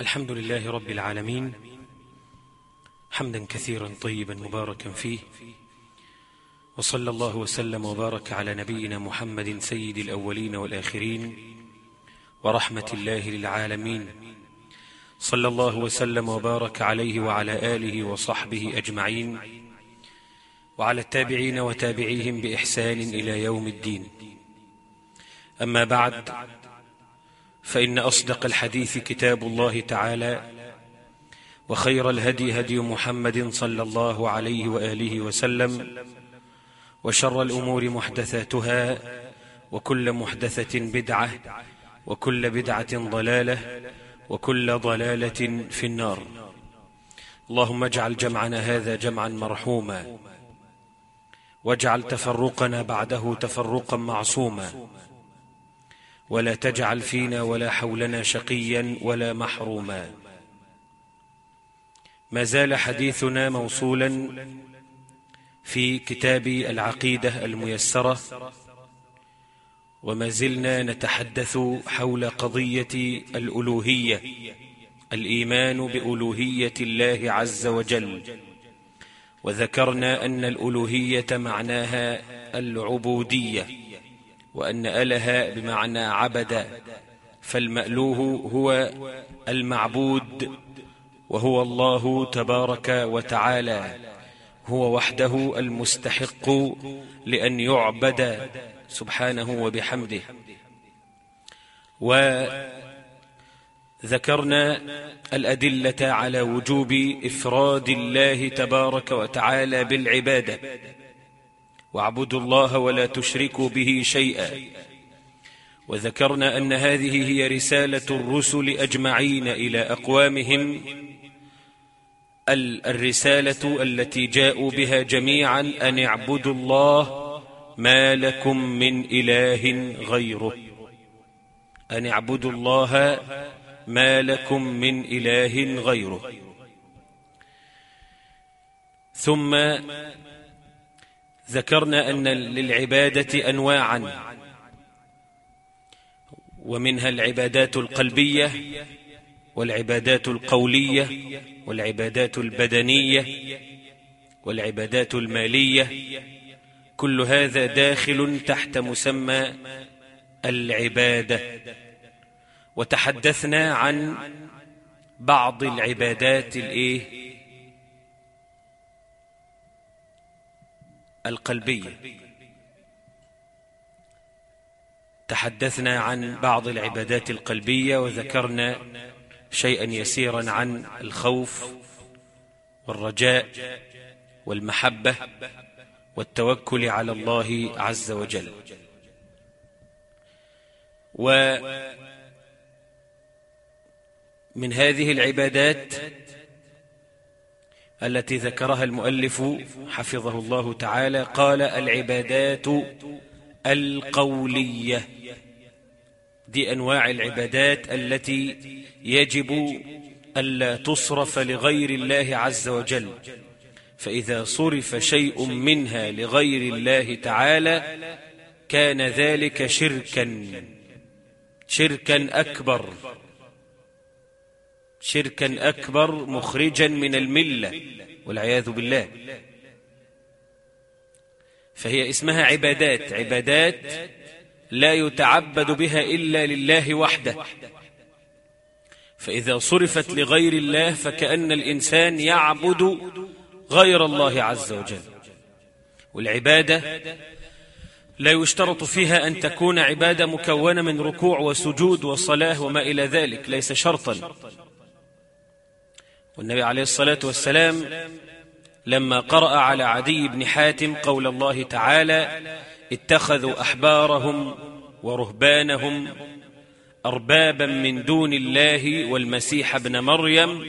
الحمد لله رب العالمين. حمدا كثيرا طيبا مباركا فيه. وصلى الله وسلم وبارك على نبينا محمد سيد الأولين والآخرين ورحمة الله للعالمين. صلى الله وسلم وبارك عليه وعلى آله وصحبه أجمعين. وعلى التابعين وتابعيهم بإحسان إلى يوم الدين. أما بعد فإن أصدق الحديث كتاب الله تعالى وخير الهدي هدي محمد صلى الله عليه وآله وسلم وشر الأمور محدثاتها وكل محدثة بدعة وكل بدعة ضلالة وكل ضلالة في النار. اللهم اجعل جمعنا هذا جمعا مرحوما واجعل تفرقنا بعده تفرقا معصوما. ولا تجعل فينا ولا حولنا شقيا ولا محروما. ما زال حديثنا موصولا في كتاب العقيدة الميسرة وما زلنا نتحدث حول قضية الألوهية الإيمان بألوهية الله عز وجل. وذكرنا أن الألوهية معناها العبودية. وأن أله بمعنى عبد فالمألوه هو المعبود وهو الله تبارك وتعالى هو وحده المستحق لأن يعبد سبحانه وبحمده. وذكرنا الأدلة على وجوب إفراد الله تبارك وتعالى بالعبادة. واعبدوا الله ولا تشركوا به شيئا. وذكرنا أن هذه هي رسالة الرسل أجمعين إلى أقوامهم. الرسالة التي جاءوا بها جميعا أن اعبدوا الله ما لكم من إله غيره. أن اعبدوا الله ما لكم من إله غيره. ثم ذكرنا أن للعبادة أنواعا ومنها العبادات القلبية والعبادات القولية والعبادات البدنية والعبادات المالية. كل هذا داخل تحت مسمى العبادة. وتحدثنا عن بعض العبادات الإيه؟ القلبية. تحدثنا عن بعض العبادات القلبية وذكرنا شيئا يسيرا عن الخوف والرجاء والمحبة والتوكل على الله عز وجل. ومن هذه العبادات التي ذكرها المؤلف حفظه الله تعالى قال العبادات القولية. دي أنواع العبادات التي يجب ألا تصرف لغير الله عز وجل. فإذا صرف شيء منها لغير الله تعالى كان ذلك شركا شركا أكبر. شركا أكبر مخرجا من الملة والعياذ بالله. فهي اسمها عبادات عبادات لا يتعبد بها إلا لله وحده. فإذا صرفت لغير الله فكأن الإنسان يعبد غير الله عز وجل. والعبادة لا يشترط فيها أن تكون عبادة مكونة من ركوع وسجود وصلاة وما إلى ذلك ليس شرطا. والنبي عليه الصلاة والسلام لما قرأ على عدي بن حاتم قول الله تعالى اتخذوا أحبارهم ورهبانهم أربابا من دون الله والمسيح ابن مريم.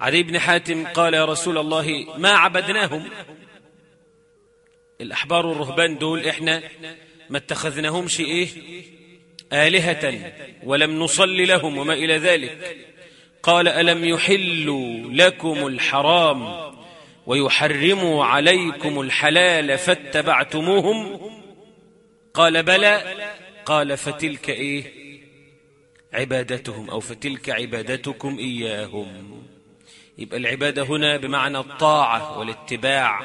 عدي بن حاتم قال يا رسول الله ما عبدناهم؟ الأحبار والرهبان دول إحنا ما اتخذناهمش إيه؟ آلهة ولم نصلي لهم وما إلى ذلك. قال ألم يحلوا لكم الحرام ويحرموا عليكم الحلال فاتبعتموهم قال بلى قال فتلك إيه عبادتهم أو فتلك عبادتكم إياهم يبقى العبادة هنا بمعنى الطاعة والاتباع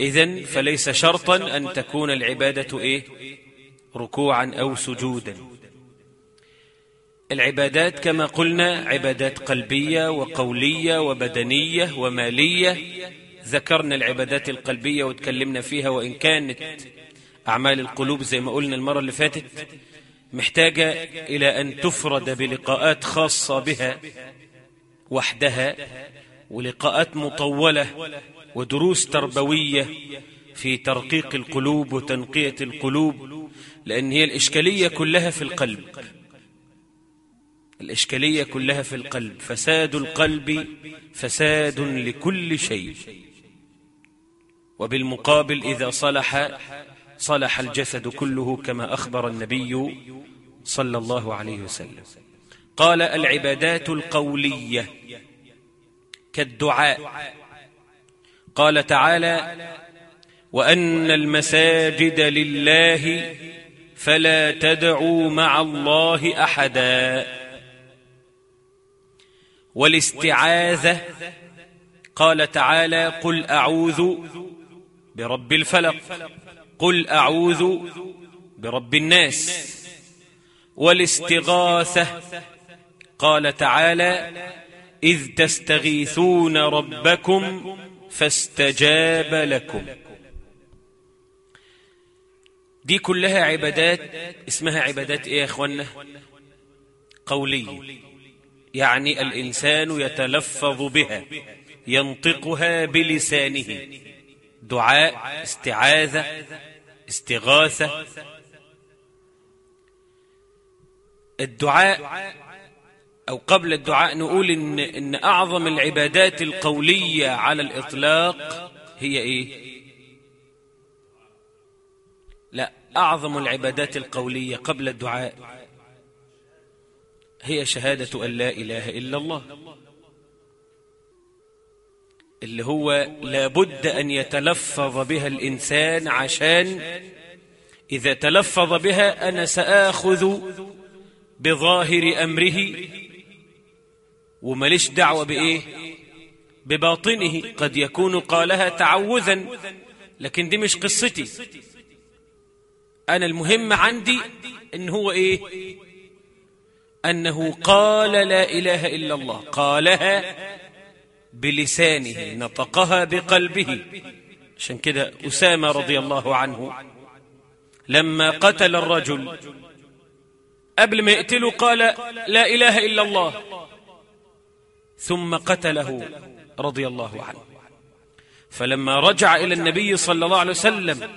إذن فليس شرطا أن تكون العبادة إيه؟ ركوعا أو سجودا العبادات كما قلنا عبادات قلبية وقولية وبدنية ومالية. ذكرنا العبادات القلبية وتكلمنا فيها وإن كانت أعمال القلوب زي ما قلنا المرة اللي فاتت محتاجة إلى أن تفرد بلقاءات خاصة بها وحدها ولقاءات مطولة ودروس تربوية في ترقيق القلوب وتنقية القلوب لأن هي الإشكالية كلها في القلب. الإشكالية كلها في القلب. فساد القلب فساد لكل شيء. وبالمقابل إذا صلح صلح الجسد كله كما أخبر النبي صلى الله عليه وسلم. قال العبادات القولية كالدعاء. قال تعالى وأن المساجد لله فلا تدعوا مع الله أحدا. والاستعاذة. قال تعالى قل أعوذ برب الفلق. قل أعوذ برب الناس. والاستغاثة. قال تعالى إذ تستغيثون ربكم فاستجاب لكم. دي كلها عبادات. اسمها عبادات إيه يا اخوانا قولية. يعني الإنسان يتلفظ بها ينطقها بلسانه. دعاء استعاذة استغاثة. الدعاء أو قبل الدعاء نقول إن, إن أعظم العبادات القولية على الإطلاق هي إيه؟ لا أعظم العبادات القولية قبل الدعاء. هي شهادة أن لا إله إلا الله. اللي هو لابد أن يتلفظ بها الإنسان عشان إذا تلفظ بها أنا سآخذ بظاهر أمره. ومليش دعوة بإيه؟ بباطنه. قد يكون قالها تعوذا لكن دي مش قصتي. أنا المهم عندي إن هو إيه؟ أنه قال لا إله إلا الله. قالها بلسانه. نطقها بقلبه. عشان كده أسامة رضي الله عنه لما قتل الرجل قبل ما يقتله قال لا إله إلا الله. ثم قتله رضي الله عنه. فلما رجع إلى النبي صلى الله عليه وسلم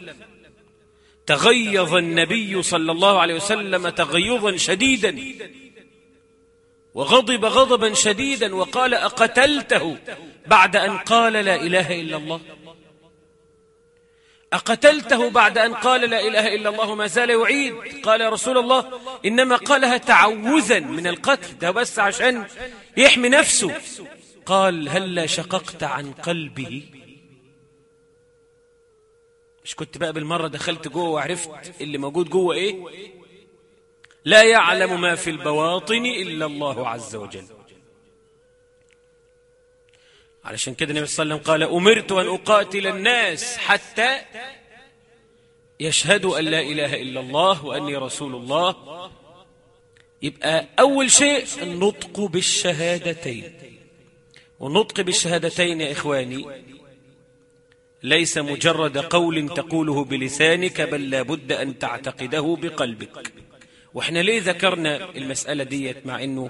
تغيظ النبي صلى الله عليه وسلم تغيظا شديدا. وغضب غضبا شديدا وقال أقتلته بعد أن قال لا إله إلا الله. أقتلته بعد أن قال لا إله إلا الله ما زال يعيد. قال يا رسول الله إنما قالها تعوذا من القتل. ده بس عشان يحمي نفسه. قال هلا شققت عن قلبه مش كنت بقى بالمرة دخلت جوه وعرفت اللي موجود جوه إيه؟ لا يعلم ما في البواطن إلا الله عز وجل. علشان كده النبي صلى الله عليه وسلم قال أمرت أن أقاتل الناس حتى يشهدوا أن لا إله إلا الله وأني رسول الله. يبقى أول شيء النطق بالشهادتين. والنطق بالشهادتين يا إخواني ليس مجرد قول تقوله بلسانك بل لابد أن تعتقده بقلبك. وإحنا ليه ذكرنا المسألة ديت مع أنه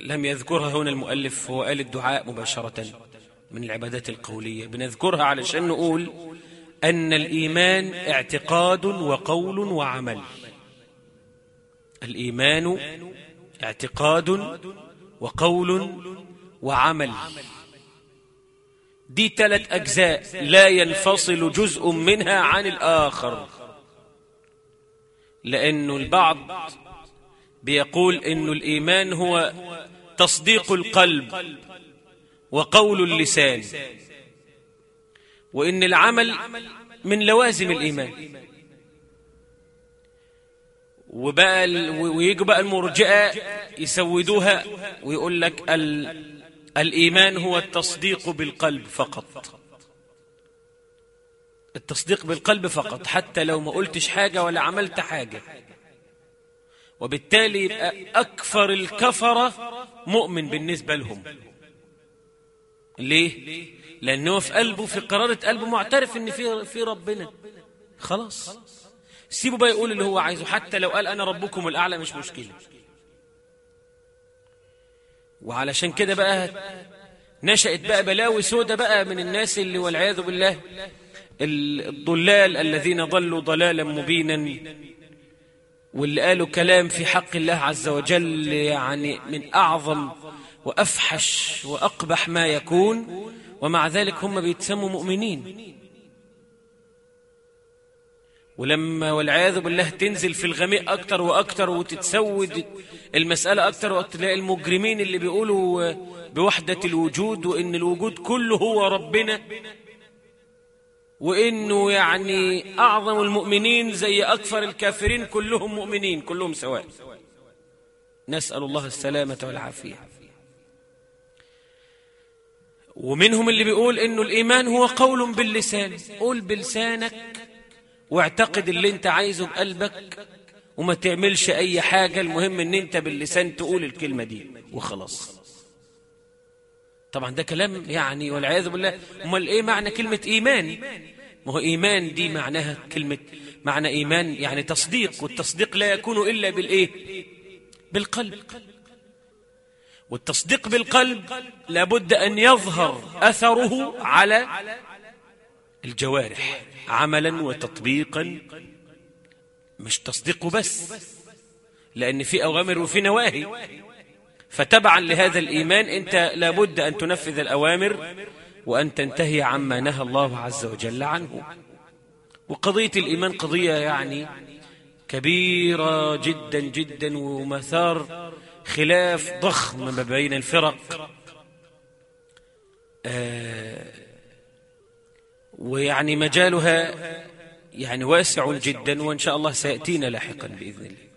لم يذكرها هنا المؤلف هو قال الدعاء مباشرة من العبادات القولية. بنذكرها علشان نقول أن الإيمان اعتقاد وقول وعمل. الإيمان اعتقاد وقول وعمل. دي ثلاث أجزاء لا ينفصل جزء منها عن الآخر. لأنه البعض بيقول إنه الإيمان هو تصديق القلب وقول اللسان وإن العمل من لوازم الإيمان. وبقى ويجوا بقى المرجئة يسودوها ويقول لك ال... الإيمان هو التصديق بالقلب فقط. التصديق بالقلب فقط حتى لو ما قلتش حاجة ولا عملت حاجة. وبالتالي يبقى أكثر الكفرة مؤمن بالنسبة لهم. ليه؟ لأنه في قلبه في قرارة قلبه معترف إن في في ربنا. خلاص. سيبه بقى يقول اللي هو عايزه حتى لو قال أنا ربكم الأعلى مش مشكلة. وعلشان كده بقى نشأت بقى بلاوي سودة بقى من الناس اللي والعياذ بالله الضلال الذين ضلوا ضلالا مبينا واللي قالوا كلام في حق الله عز وجل يعني من أعظم وأفحش وأقبح ما يكون ومع ذلك هم بيتسموا مؤمنين. ولما والعياذ بالله تنزل في الغميق أكتر وأكتر وتتسود المسألة أكتر وأكتر المجرمين اللي بيقولوا بوحدة الوجود وإن الوجود كله هو ربنا. وإنه يعني أعظم المؤمنين زي أكثر الكافرين كلهم مؤمنين كلهم سواء. نسأل الله السلامة والعافية. ومنهم اللي بيقول إنه الإيمان هو قول باللسان. قول بلسانك واعتقد اللي أنت عايزه بقلبك وما تعملش أي حاجة المهم إن أنت باللسان تقول الكلمة دي وخلاص. طبعا ده كلام يعني والعياذ بالله. أمال إيه معنى كلمة إيمان؟ ما هو إيمان دي معناها كلمة معنى إيمان يعني تصديق والتصديق لا يكون إلا بالإيه؟ بالقلب. والتصديق بالقلب لابد أن يظهر أثره على الجوارح عملا وتطبيقا. مش تصديقه بس لأن في أوامر وفي نواهي. فتبعا لهذا الإيمان أنت لابد أن تنفذ الأوامر وأن تنتهي عما نهى الله عز وجل عنه. وقضية الإيمان قضية يعني كبيرة جدا جدا ومثار خلاف ضخم ما بين الفرق. آه ويعني مجالها يعني واسع جدا وإن شاء الله سيأتينا لاحقا بإذن الله.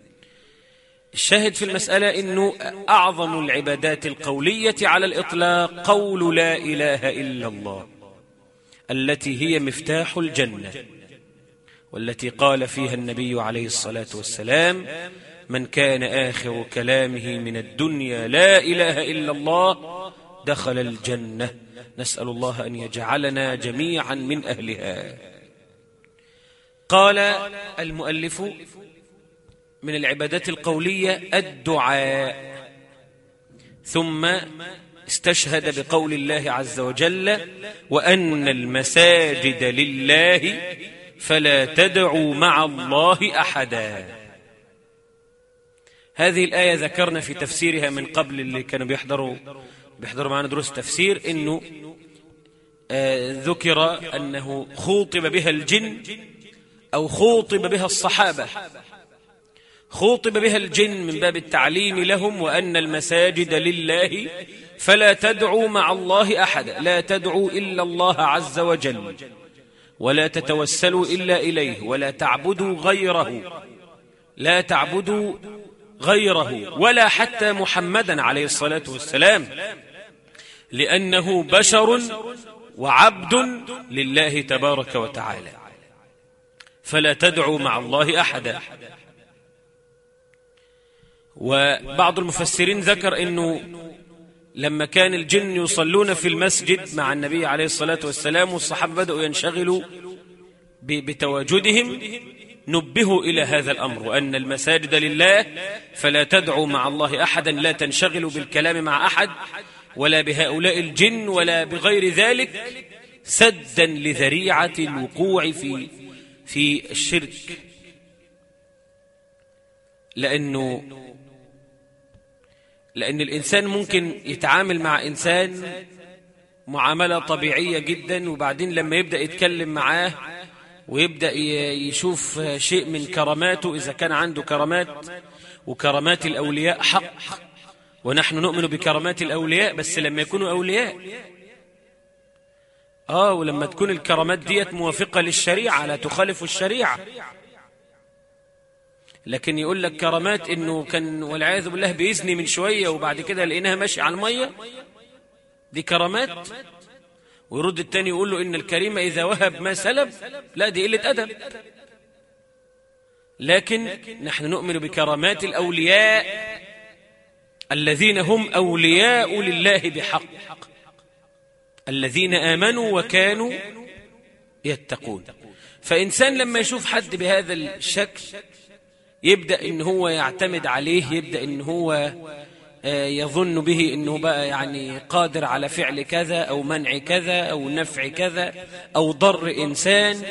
الشاهد في المسألة أنه أعظم العبادات القولية على الإطلاق قول لا إله إلا الله التي هي مفتاح الجنة والتي قال فيها النبي عليه الصلاة والسلام من كان آخر كلامه من الدنيا لا إله إلا الله دخل الجنة نسأل الله أن يجعلنا جميعا من أهلها. قال المؤلف من العبادات القولية الدعاء. ثم استشهد بقول الله عز وجل وأن المساجد لله فلا تدعوا مع الله أحدا. هذه الآية ذكرنا في تفسيرها من قبل اللي كانوا بيحضروا بيحضروا معنا دروس تفسير إنه آه ذكر أنه خوطب بها الجن أو خوطب بها الصحابة. خوطب بها الجن من باب التعليم لهم وأن المساجد لله فلا تدعوا مع الله أحدا لا تدعوا إلا الله عز وجل ولا تتوسلوا إلا إليه ولا تعبدوا غيره لا تعبدوا غيره ولا حتى محمدا عليه الصلاة والسلام لأنه بشر وعبد لله تبارك وتعالى فلا تدعوا مع الله أحدا وبعض المفسرين ذكر أنه لما كان الجن يصلون في المسجد مع النبي عليه الصلاة والسلام والصحابة بدأوا ينشغلوا بتواجدهم نبهوا إلى هذا الأمر وأن المساجد لله فلا تدعوا مع الله أحدا لا تنشغلوا بالكلام مع أحد ولا بهؤلاء الجن ولا بغير ذلك سدا لذريعة الوقوع في في الشرك. لأنه لأن الإنسان ممكن يتعامل مع إنسان معاملة طبيعية جدا وبعدين لما يبدأ يتكلم معاه ويبدأ يشوف شيء من كراماته إذا كان عنده كرامات وكرامات الأولياء حق ونحن نؤمن بكرامات الأولياء بس لما يكونوا أولياء آه ولما تكون الكرامات ديت موافقة للشريعة لا تخالف الشريعة. لكن يقول لك كرامات إنه كان والعياذ بالله بيزني من شوية وبعد كده لقيناها ماشية على المية. دي كرامات. ويرد التاني يقول له إن الكريم إذا وهب ما سلب لا دي قلة أدب. لكن نحن نؤمن بكرامات الأولياء الذين هم أولياء لله بحق. الذين آمنوا وكانوا يتقون. فإنسان لما يشوف حد بهذا الشكل يبدأ إن هو يعتمد عليه يبدأ إن هو يظن به إنه بقى يعني قادر على فعل كذا أو منع كذا أو نفع كذا أو ضر إنسان.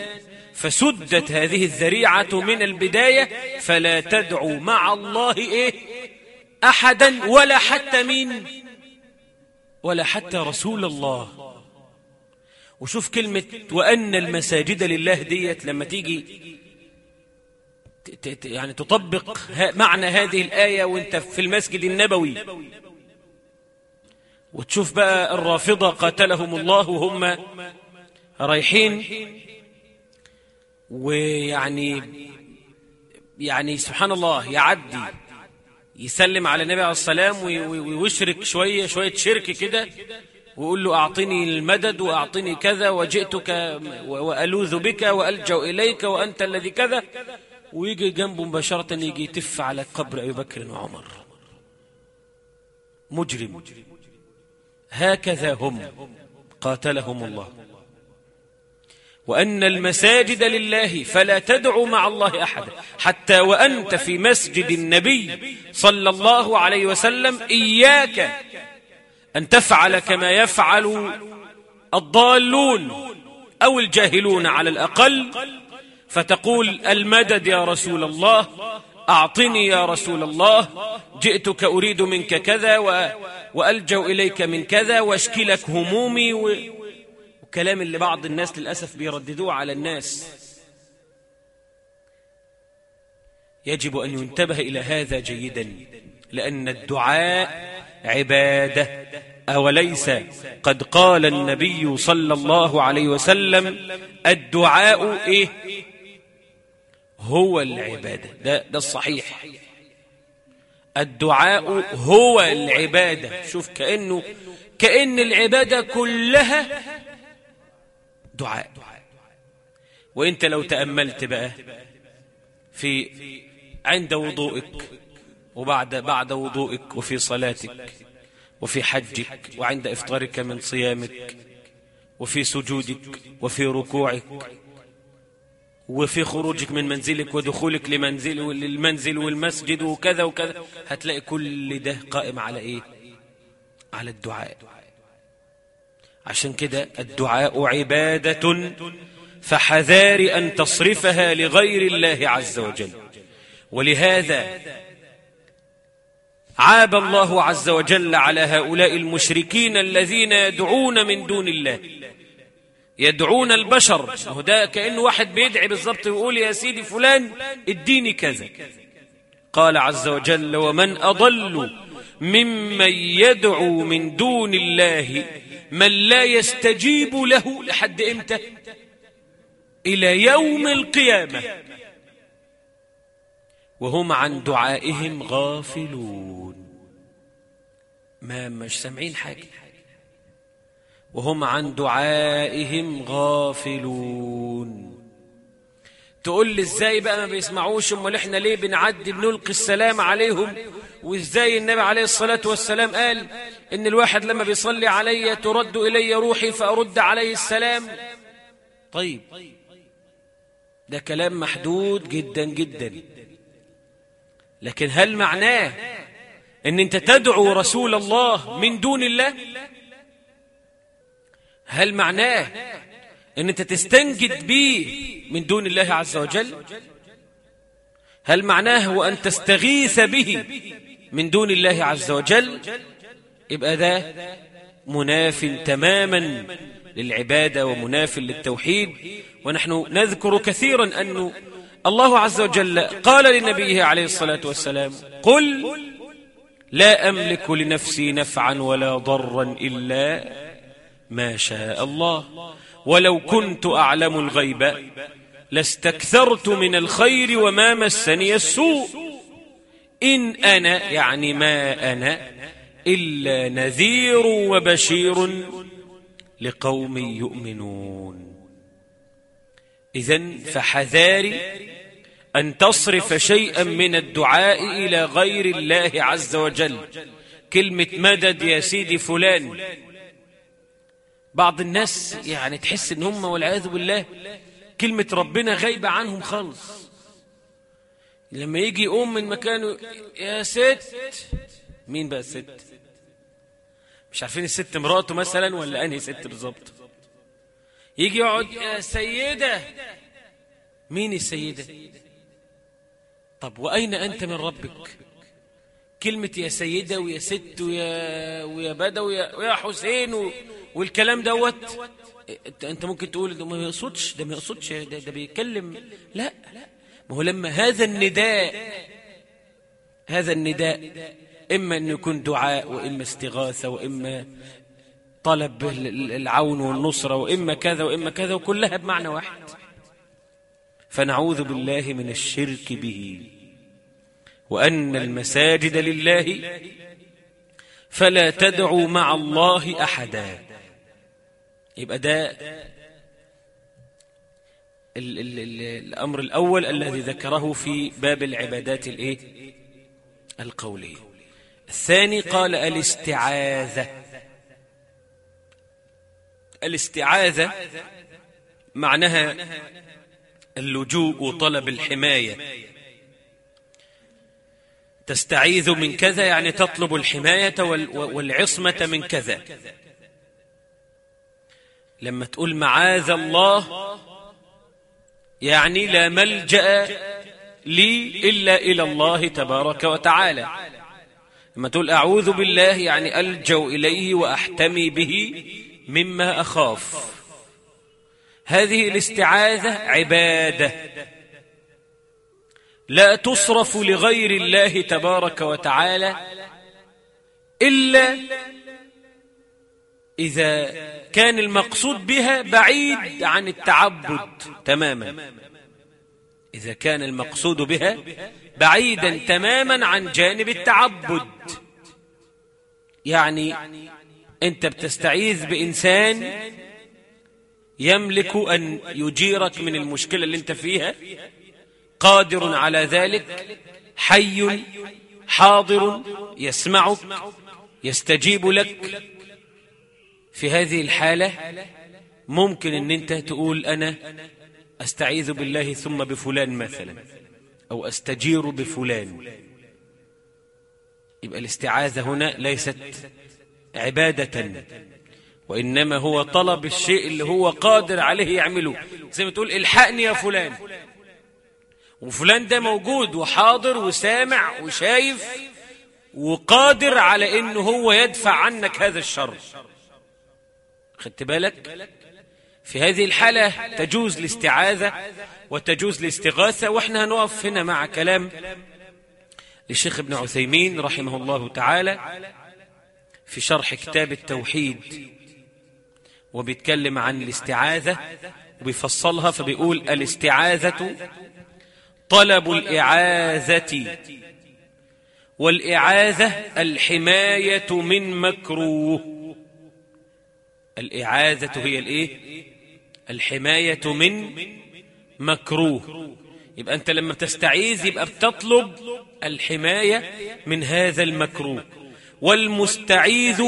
فسدت هذه الذريعة من البداية فلا تدعو مع الله إيه؟ احدا ولا حتى مين ولا حتى رسول الله. وشوف كلمة وأن المساجد لله ديت لما تيجي يعني تطبق معنى هذه الآية وانت في المسجد النبوي. وتشوف بقى الرافضة قاتلهم الله وهم رايحين. ويعني يعني سبحان الله يعدي يسلم على النبي عليه السلام ويشرك شوية شوية شرك كده. ويقول له أعطني المدد وأعطني كذا وجئتك وألوذ بك وألجأ إليك وأنت الذي كذا. ويجي جنبه مباشرة يجي يتف على قبر أبي بكر وعمر. مجرم. هكذا هم. قاتلهم الله. وأن المساجد لله فلا تدعو مع الله أحدا حتى وأنت في مسجد النبي صلى الله عليه وسلم إياك أن تفعل كما يفعل الضالون أو الجاهلون على الأقل. فتقول المدد يا رسول الله أعطني يا رسول الله جئتك أريد منك كذا و... وألجأ إليك من كذا واشكي لك همومي و... وكلام اللي بعض الناس للأسف بيرددوه على الناس. يجب أن ينتبه إلى هذا جيدا لأن الدعاء عبادة. أوليس قد قال النبي صلى الله عليه وسلم الدعاء إيه؟ هو العبادة. ده, ده الصحيح. الدعاء هو العبادة. شوف كأنه كأن العبادة كلها دعاء. وإنت لو تأملت بقى في عند وضوئك وبعد بعد وضوئك وفي صلاتك وفي حجك وعند إفطارك من صيامك وفي سجودك وفي ركوعك وفي خروجك من منزلك ودخولك لمنزل للمنزل والمسجد وكذا وكذا هتلاقي كل ده قائم على إيه؟ على الدعاء. عشان كده الدعاء عبادة فحذار أن تصرفها لغير الله عز وجل. ولهذا عاب الله عز وجل على هؤلاء المشركين الذين يدعون من دون الله. يدعون البشر. ده كأنه واحد بيدعي بالظبط ويقول يا سيدي فلان اديني كذا. قال عز وجل ومن أضل ممن يدعو من دون الله من لا يستجيب له لحد إمتى؟ إلى يوم القيامة. وهم عن دعائهم غافلون. ما مش سامعين حاجة. وهم عن دعائهم غافلون. تقول لي إزاي بقى ما بيسمعوش أمال إحنا ليه بنعدي بنلقي السلام عليهم؟ وإزاي النبي عليه الصلاة والسلام قال إن الواحد لما بيصلي علي ترد إلي روحي فأرد عليه السلام؟ طيب ده كلام محدود جدا جدا. لكن هل معناه إن أنت تدعو رسول الله من دون الله؟ هل معناه إن أنت تستنجد به من دون الله عز وجل؟ هل معناه هو أن تستغيث به من دون الله عز وجل؟ يبقى ده مناف تماما للعبادة ومناف للتوحيد ونحن نذكر كثيرا أنه الله عز وجل قال لنبيه عليه الصلاة والسلام قل لا أملك لنفسي نفعا ولا ضرا إلا ما شاء الله. ولو كنت أعلم الغيب لاستكثرت من الخير وما مسني السوء. إن أنا يعني ما أنا إلا نذير وبشير لقوم يؤمنون. إذا فحذاري أن تصرف شيئا من الدعاء إلى غير الله عز وجل. كلمة مدد يا سيدي فلان. بعض الناس يعني تحس إن هم والعياذ بالله كلمة ربنا غايبة عنهم خالص. لما يجي يقوم من مكانه يا ست. مين بقى الست؟ مش عارفين الست مراته مثلا ولا أنهي ست بالظبط. يجي يقعد يا سيدة. مين السيدة؟ طب وأين أنت من ربك؟ كلمة يا سيدة ويا ست ويا, ويا بدوي ويا, ويا حسين. والكلام دوت. أنت ممكن تقول ده ما يقصدش ده ما يقصدش ده, ده بيتكلم. لا. ما هو لما هذا النداء هذا النداء إما أن يكون دعاء وإما استغاثة وإما طلب العون والنصرة وإما كذا وإما كذا وكلها بمعنى واحد. فنعوذ بالله من الشرك به. وأن المساجد لله فلا تدعوا مع الله أحدا. يبقى ده ال ال ال الأمر الأول الذي ذكره في باب العبادات الإيه؟ القولية الثاني قال الاستعاذة. الاستعاذة معناها اللجوء وطلب الحماية. تستعيذ من كذا يعني تطلب الحماية والعصمة من كذا. لما تقول معاذ الله يعني لا ملجأ لي إلا إلى الله تبارك وتعالى. لما تقول أعوذ بالله يعني ألجأ إليه وأحتمي به مما أخاف. هذه الاستعاذة عبادة. لا تصرف لغير الله تبارك وتعالى إلا إذا كان المقصود بها بعيد عن التعبد تماما. إذا كان المقصود بها بعيدا تماما عن جانب التعبد. يعني أنت بتستعيذ بإنسان يملك أن يجيرك من المشكلة اللي أنت فيها قادر على ذلك حي حاضر يسمعك يستجيب لك. في هذه الحالة ممكن أن أنت تقول أنا أستعيذ بالله ثم بفلان مثلا أو أستجير بفلان. يبقى الاستعاذة هنا ليست عبادة وإنما هو طلب الشيء اللي هو قادر عليه يعمله. زي ما تقول الحقني يا فلان. وفلان ده موجود وحاضر وسامع وشايف وقادر على انه هو يدفع عنك هذا الشر. خدت بالك؟ في هذه الحالة تجوز الاستعاذة وتجوز الاستغاثة وإحنا هنقف هنا مع كلام للشيخ ابن عثيمين رحمه الله تعالى في شرح كتاب التوحيد وبيتكلم عن الاستعاذة وبيفصلها فبيقول الاستعاذة طلب الإعاذة. والإعاذة الحماية من مكروه. الإعاذة هي الإيه؟ الحماية من مكروه. يبقى أنت لما تستعيذ يبقى بتطلب الحماية من هذا المكروه. والمستعيذ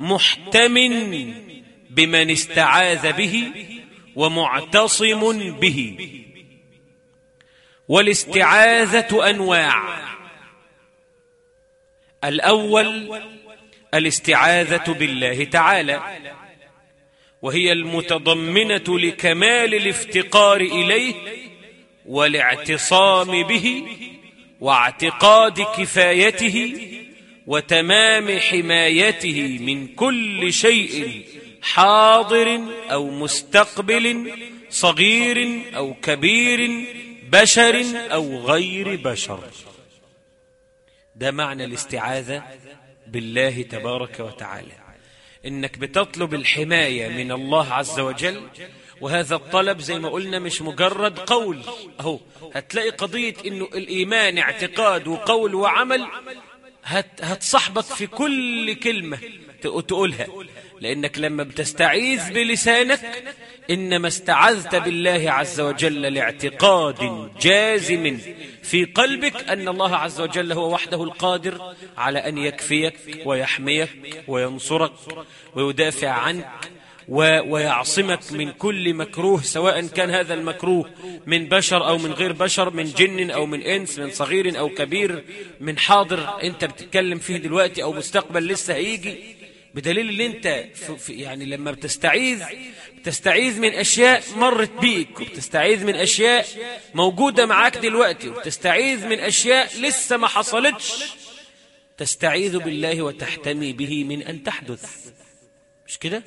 محتم بمن استعاذ به ومعتصم به. والاستعاذة أنواع. الأول الاستعاذة بالله تعالى وهي المتضمنة لكمال الافتقار إليه والاعتصام به واعتقاد كفايته وتمام حمايته من كل شيء حاضر أو مستقبل صغير أو كبير بشر أو غير بشر. ده معنى الاستعاذة بالله تبارك وتعالى. إنك بتطلب الحماية من الله عز وجل وهذا الطلب زي ما قلنا مش مجرد قول. أهو هتلاقي قضية إنه الإيمان اعتقاد وقول وعمل هت هتصحبك في كل كلمة. تقولها. لأنك لما بتستعيذ بلسانك إنما استعذت بالله عز وجل لاعتقاد جازم في قلبك أن الله عز وجل هو وحده القادر على أن يكفيك ويحميك وينصرك ويدافع عنك ويعصمك من كل مكروه سواء كان هذا المكروه من بشر أو من غير بشر من جن أو من إنس من صغير أو كبير من حاضر. أنت بتتكلم فيه دلوقتي أو مستقبل لسه هيجي. بدليل اللي انت يعني لما بتستعيذ بتستعيذ من أشياء مرت بيك وبتستعيذ من أشياء موجودة معاك دلوقتي وبتستعيذ من أشياء لسه ما حصلتش. تستعيذ بالله وتحتمي به من أن تحدث. مش كده؟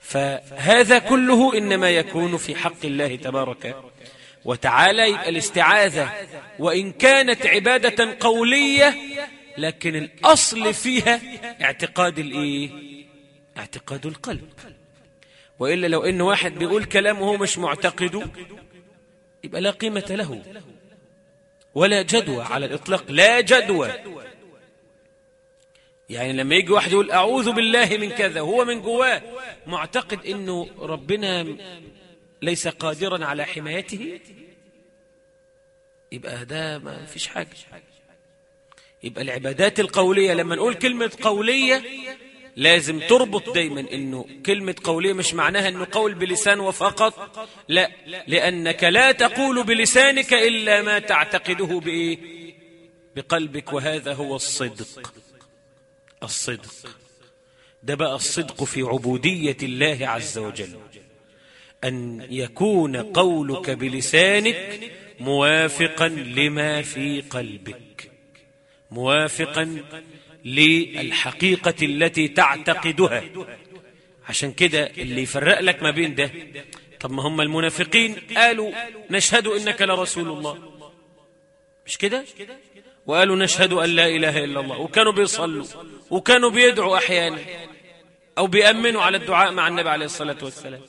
فهذا كله إنما يكون في حق الله تبارك وتعالى الاستعاذة وإن كانت عبادة قولية لكن الأصل فيها اعتقاد الإيه؟ اعتقاد القلب. وإلا لو إن واحد بيقول كلام وهو مش معتقده يبقى لا قيمة له. ولا جدوى على الإطلاق لا جدوى. يعني لما يجي واحد يقول أعوذ بالله من كذا وهو من جواه معتقد إنه ربنا ليس قادرا على حمايته يبقى ده ما فيش حاجة. يبقى العبادات القولية لما نقول كلمة قولية لازم تربط دايما إنه كلمة قولية مش معناها إنه قول بلسان وفقط لا لأنك لا تقول بلسانك إلا ما تعتقده بإيه؟ بقلبك وهذا هو الصدق. الصدق. ده بقى الصدق في عبودية الله عز وجل. أن يكون قولك بلسانك موافقا لما في قلبك. موافقا للحقيقة التي تعتقدها. عشان كده اللي يفرق لك ما بين ده طب ما هم المنافقين قالوا نشهد إنك لرسول الله. مش كده؟ وقالوا نشهد أن لا إله إلا الله. وكانوا بيصلوا وكانوا بيدعوا أحيانا أو بيأمنوا على الدعاء مع النبي عليه الصلاة والسلام.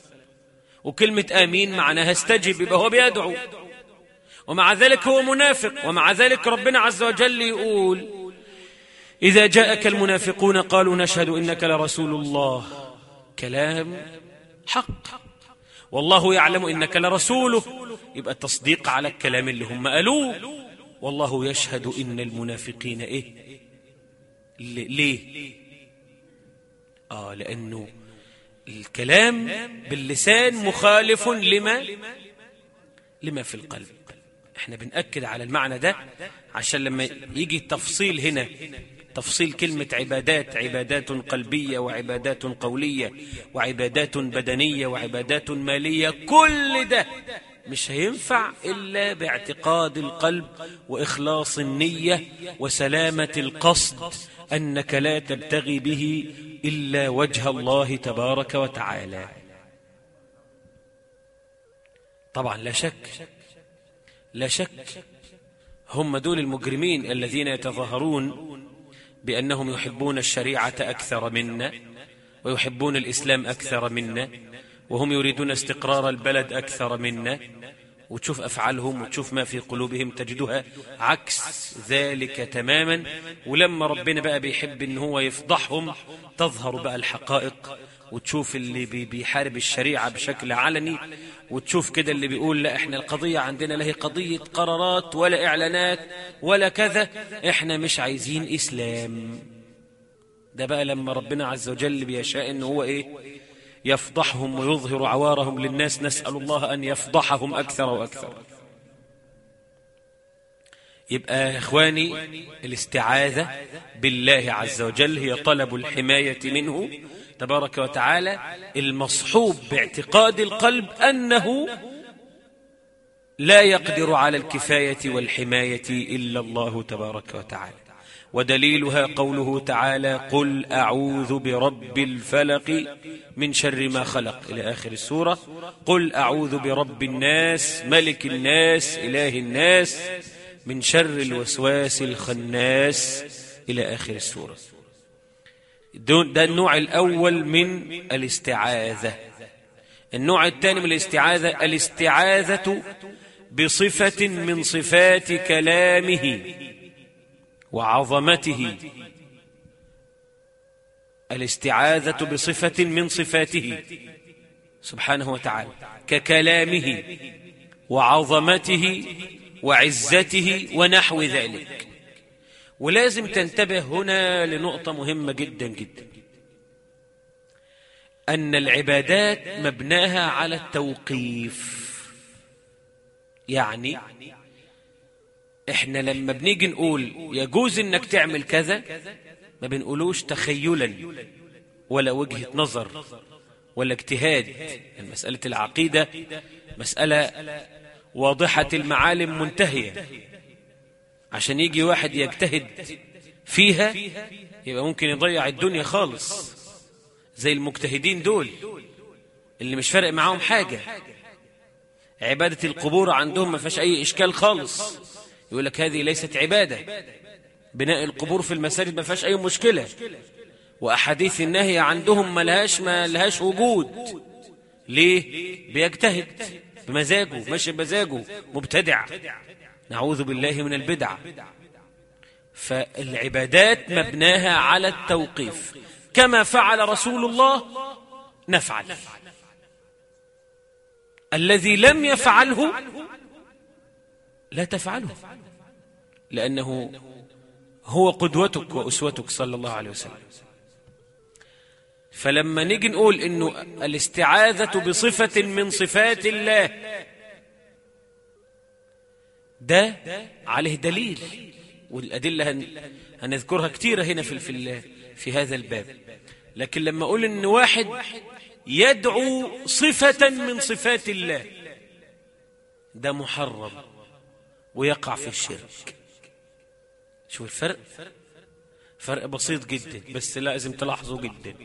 وكلمة آمين معناها استجب يبقى هو بيدعو. ومع ذلك هو منافق. ومع ذلك ربنا عز وجل يقول إذا جاءك المنافقون قالوا نشهد إنك لرسول الله. كلام حق. والله يعلم إنك لرسوله. يبقى التصديق على الكلام اللي هم قالوه. والله يشهد إن المنافقين إيه؟ ليه؟ آه لأنه الكلام باللسان مخالف لما؟ لما في القلب. إحنا بنأكد على المعنى ده عشان لما يجي التفصيل هنا تفصيل كلمة عبادات عبادات قلبية وعبادات قولية وعبادات بدنية وعبادات مالية كل ده مش هينفع إلا باعتقاد القلب وإخلاص النية وسلامة القصد أنك لا تبتغي به إلا وجه الله تبارك وتعالى. طبعا لا شك لا شك هم دول المجرمين الذين يتظاهرون بأنهم يحبون الشريعة أكثر منا ويحبون الإسلام أكثر منا وهم يريدون استقرار البلد أكثر منا. وتشوف أفعالهم وتشوف ما في قلوبهم تجدها عكس ذلك تماما. ولما ربنا بقى بيحب إن هو يفضحهم تظهر بقى الحقائق وتشوف اللي بيحارب الشريعة بشكل علني وتشوف كده اللي بيقول لا إحنا القضية عندنا لا هي قضية قرارات ولا إعلانات ولا كذا إحنا مش عايزين إسلام. ده بقى لما ربنا عز وجل بيشاء إنه هو إيه؟ يفضحهم ويظهر عوارهم للناس نسأل الله أن يفضحهم أكثر وأكثر. يبقى إخواني الاستعاذة بالله عز وجل هي طلب الحماية منه تبارك وتعالى المصحوب باعتقاد القلب أنه لا يقدر على الكفاية والحماية إلا الله تبارك وتعالى. ودليلها قوله تعالى قل أعوذ برب الفلق من شر ما خلق إلى آخر السورة قل أعوذ برب الناس ملك الناس إله الناس من شر الوسواس الخناس إلى آخر السورة ده النوع الأول من الاستعاذة. النوع الثاني من الاستعاذة الاستعاذة بصفة من صفات كلامه وعظمته. الاستعاذة بصفة من صفاته سبحانه وتعالى ككلامه وعظمته وعزته ونحو ذلك. ولازم تنتبه هنا لنقطة مهمة جدا جدا. أن العبادات مبناها على التوقيف. يعني إحنا لما بنيجي نقول يجوز إنك تعمل كذا ما بنقولوش تخيلا ولا وجهة نظر ولا اجتهاد. يعني مسألة العقيدة مسألة واضحة المعالم منتهية. عشان يجي واحد يجتهد فيها يبقى ممكن يضيع الدنيا خالص. زي المجتهدين دول اللي مش فارق معاهم حاجة. عبادة القبور عندهم ما فيهاش أي إشكال خالص. يقول لك هذه ليست عبادة. بناء القبور في المساجد ما فيهاش أي مشكلة. وأحاديث النهي عندهم ما لهاش ما لهاش وجود. ليه؟ بيجتهد. بمزاجه. ماشي بمزاجه. مبتدع. نعوذ بالله من البدع. فالعبادات مبناها على التوقيف. كما فعل رسول الله نفعل. الذي لم يفعله لا تفعله. لأنه هو قدوتك وأسوتك صلى الله عليه وسلم. فلما نيجي نقول إنه الاستعاذة بصفة من صفات الله ده عليه دليل والأدلة هن هنذكرها كثيرة هنا في في في هذا الباب. لكن لما أقول إن واحد يدعو صفة من صفات الله ده محرم ويقع في الشرك. شو الفرق فرق بسيط جدا بس لازم تلاحظوا جدا.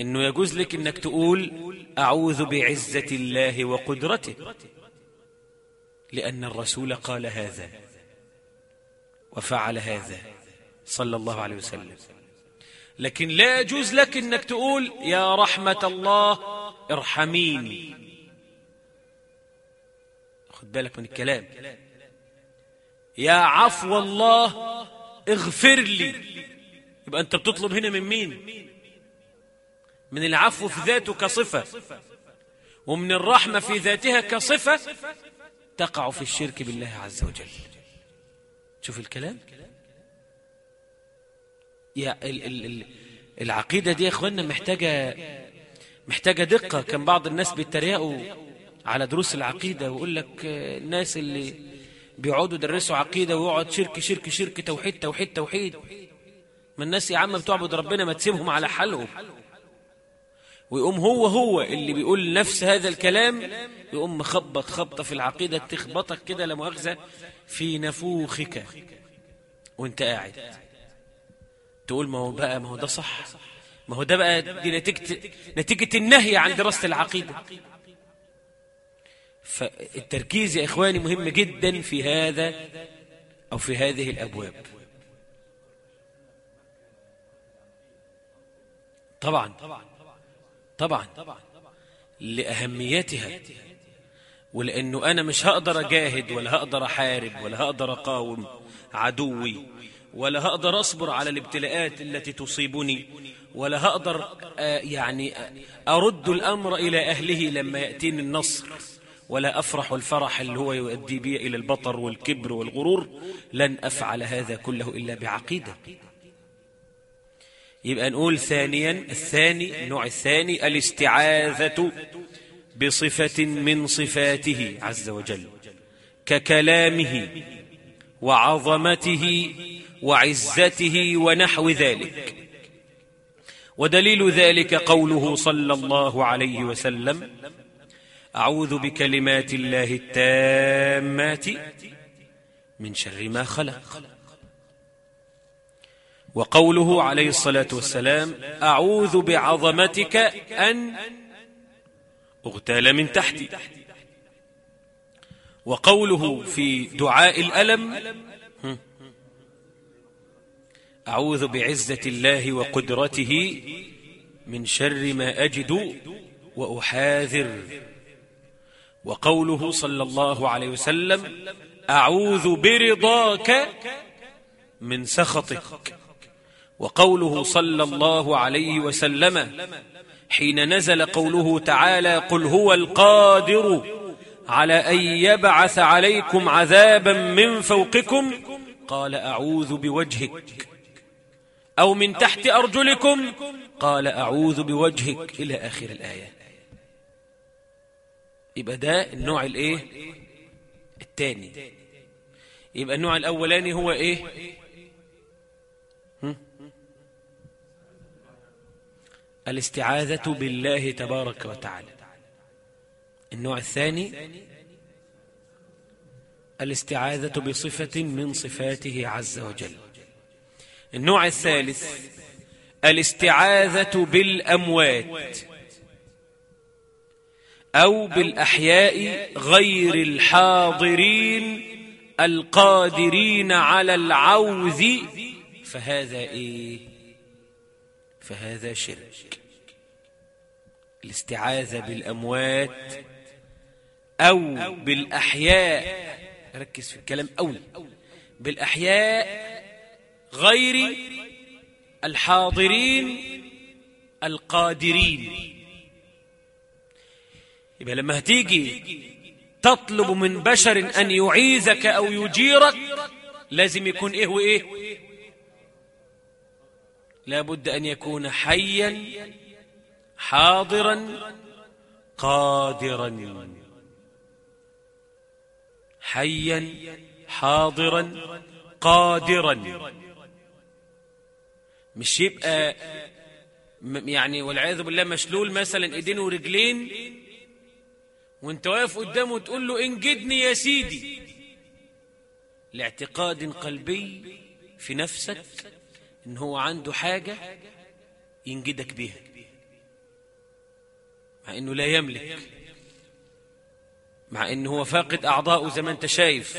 إنه يجوز لك إنك تقول أعوذ بعزة الله وقدرته. لأن الرسول قال هذا وفعل هذا صلى الله عليه وسلم. لكن لا يجوز لك إنك تقول يا رحمة الله ارحميني. خد بالك من الكلام. يا عفو الله اغفر لي. يبقى أنت بتطلب هنا من مين؟ من العفو في ذاته كصفة ومن الرحمة في ذاتها كصفة تقع في الشرك بالله عز وجل. شوف الكلام. يا ال ال ال العقيدة دي يا اخوانا محتاجة محتاجة دقة. كان بعض الناس بيتريقوا على دروس العقيدة ويقول لك الناس اللي بيقعدوا يدرسوا عقيدة ويقعد شرك شرك شرك توحيد توحيد توحيد. ما الناس يا عم بتعبد ربنا ما تسيبهم على حالهم. ويقوم هو هو اللي بيقول نفس هذا الكلام يقوم مخبط خبطة في العقيدة تخبطك كده لمؤاخذة في نفوخك. وانت قاعد تقول ما هو بقى ما هو ده صح. ما هو ده بقى دي نتيجة, نتيجة النهي عن دراسة العقيدة. فالتركيز يا إخواني مهم جدا في هذا أو في هذه الأبواب. طبعا. طبعا لأهميتها. ولأنه أنا مش هقدر أجاهد ولا هقدر أحارب ولا هقدر أقاوم عدوي ولا هقدر أصبر على الابتلاءات التي تصيبني ولا هقدر يعني أرد الأمر إلى أهله لما يأتيني النصر ولا أفرح الفرح اللي هو يؤدي بي إلى البطر والكبر والغرور. لن أفعل هذا كله إلا بعقيدة. يبقى نقول ثانيا الثاني النوع الثاني الاستعاذة بصفة من صفاته عز وجل ككلامه وعظمته وعزته ونحو ذلك. ودليل ذلك قوله صلى الله عليه وسلم أعوذ بكلمات الله التامات من شر ما خلق. وقوله عليه الصلاة والسلام أعوذ بعظمتك أن أغتال من تحتي. وقوله في دعاء الألم أعوذ بعزة الله وقدرته من شر ما أجد وأحاذر. وقوله صلى الله عليه وسلم أعوذ برضاك من سخطك. وقوله صلى الله عليه وسلم حين نزل قوله تعالى قل هو القادر على أن يبعث عليكم عذابا من فوقكم قال أعوذ بوجهك. أو من تحت أرجلكم قال أعوذ بوجهك. إلى آخر الآية. يبقى ده النوع الإيه؟ الثاني يبقى النوع الأولاني هو إيه؟ الاستعاذة بالله تبارك وتعالى. النوع الثاني الاستعاذة بصفة من صفاته عز وجل. النوع الثالث الاستعاذة بالأموات أو بالأحياء غير الحاضرين القادرين على العوذ فهذا إيه؟ فهذا شرك. الاستعاذة بالأموات أو بالأحياء. ركز في الكلام أول. بالأحياء غير الحاضرين القادرين. يبقى لما هتيجي تطلب من بشر أن يعيذك أو يجيرك لازم يكون إيه وإيه؟ لابد أن يكون حيا حاضرا قادرا. حيا حاضرا قادرا. مش يبقى يعني والعياذ بالله مشلول مثلا إيدين ورجلين وأنت واقف قدامه تقول له إنجدني يا سيدي. لاعتقاد قلبي في نفسك إن هو عنده حاجة ينجدك بيها. مع إنه لا يملك. مع إنه هو فاقد أعضاءه زي ما أنت شايف.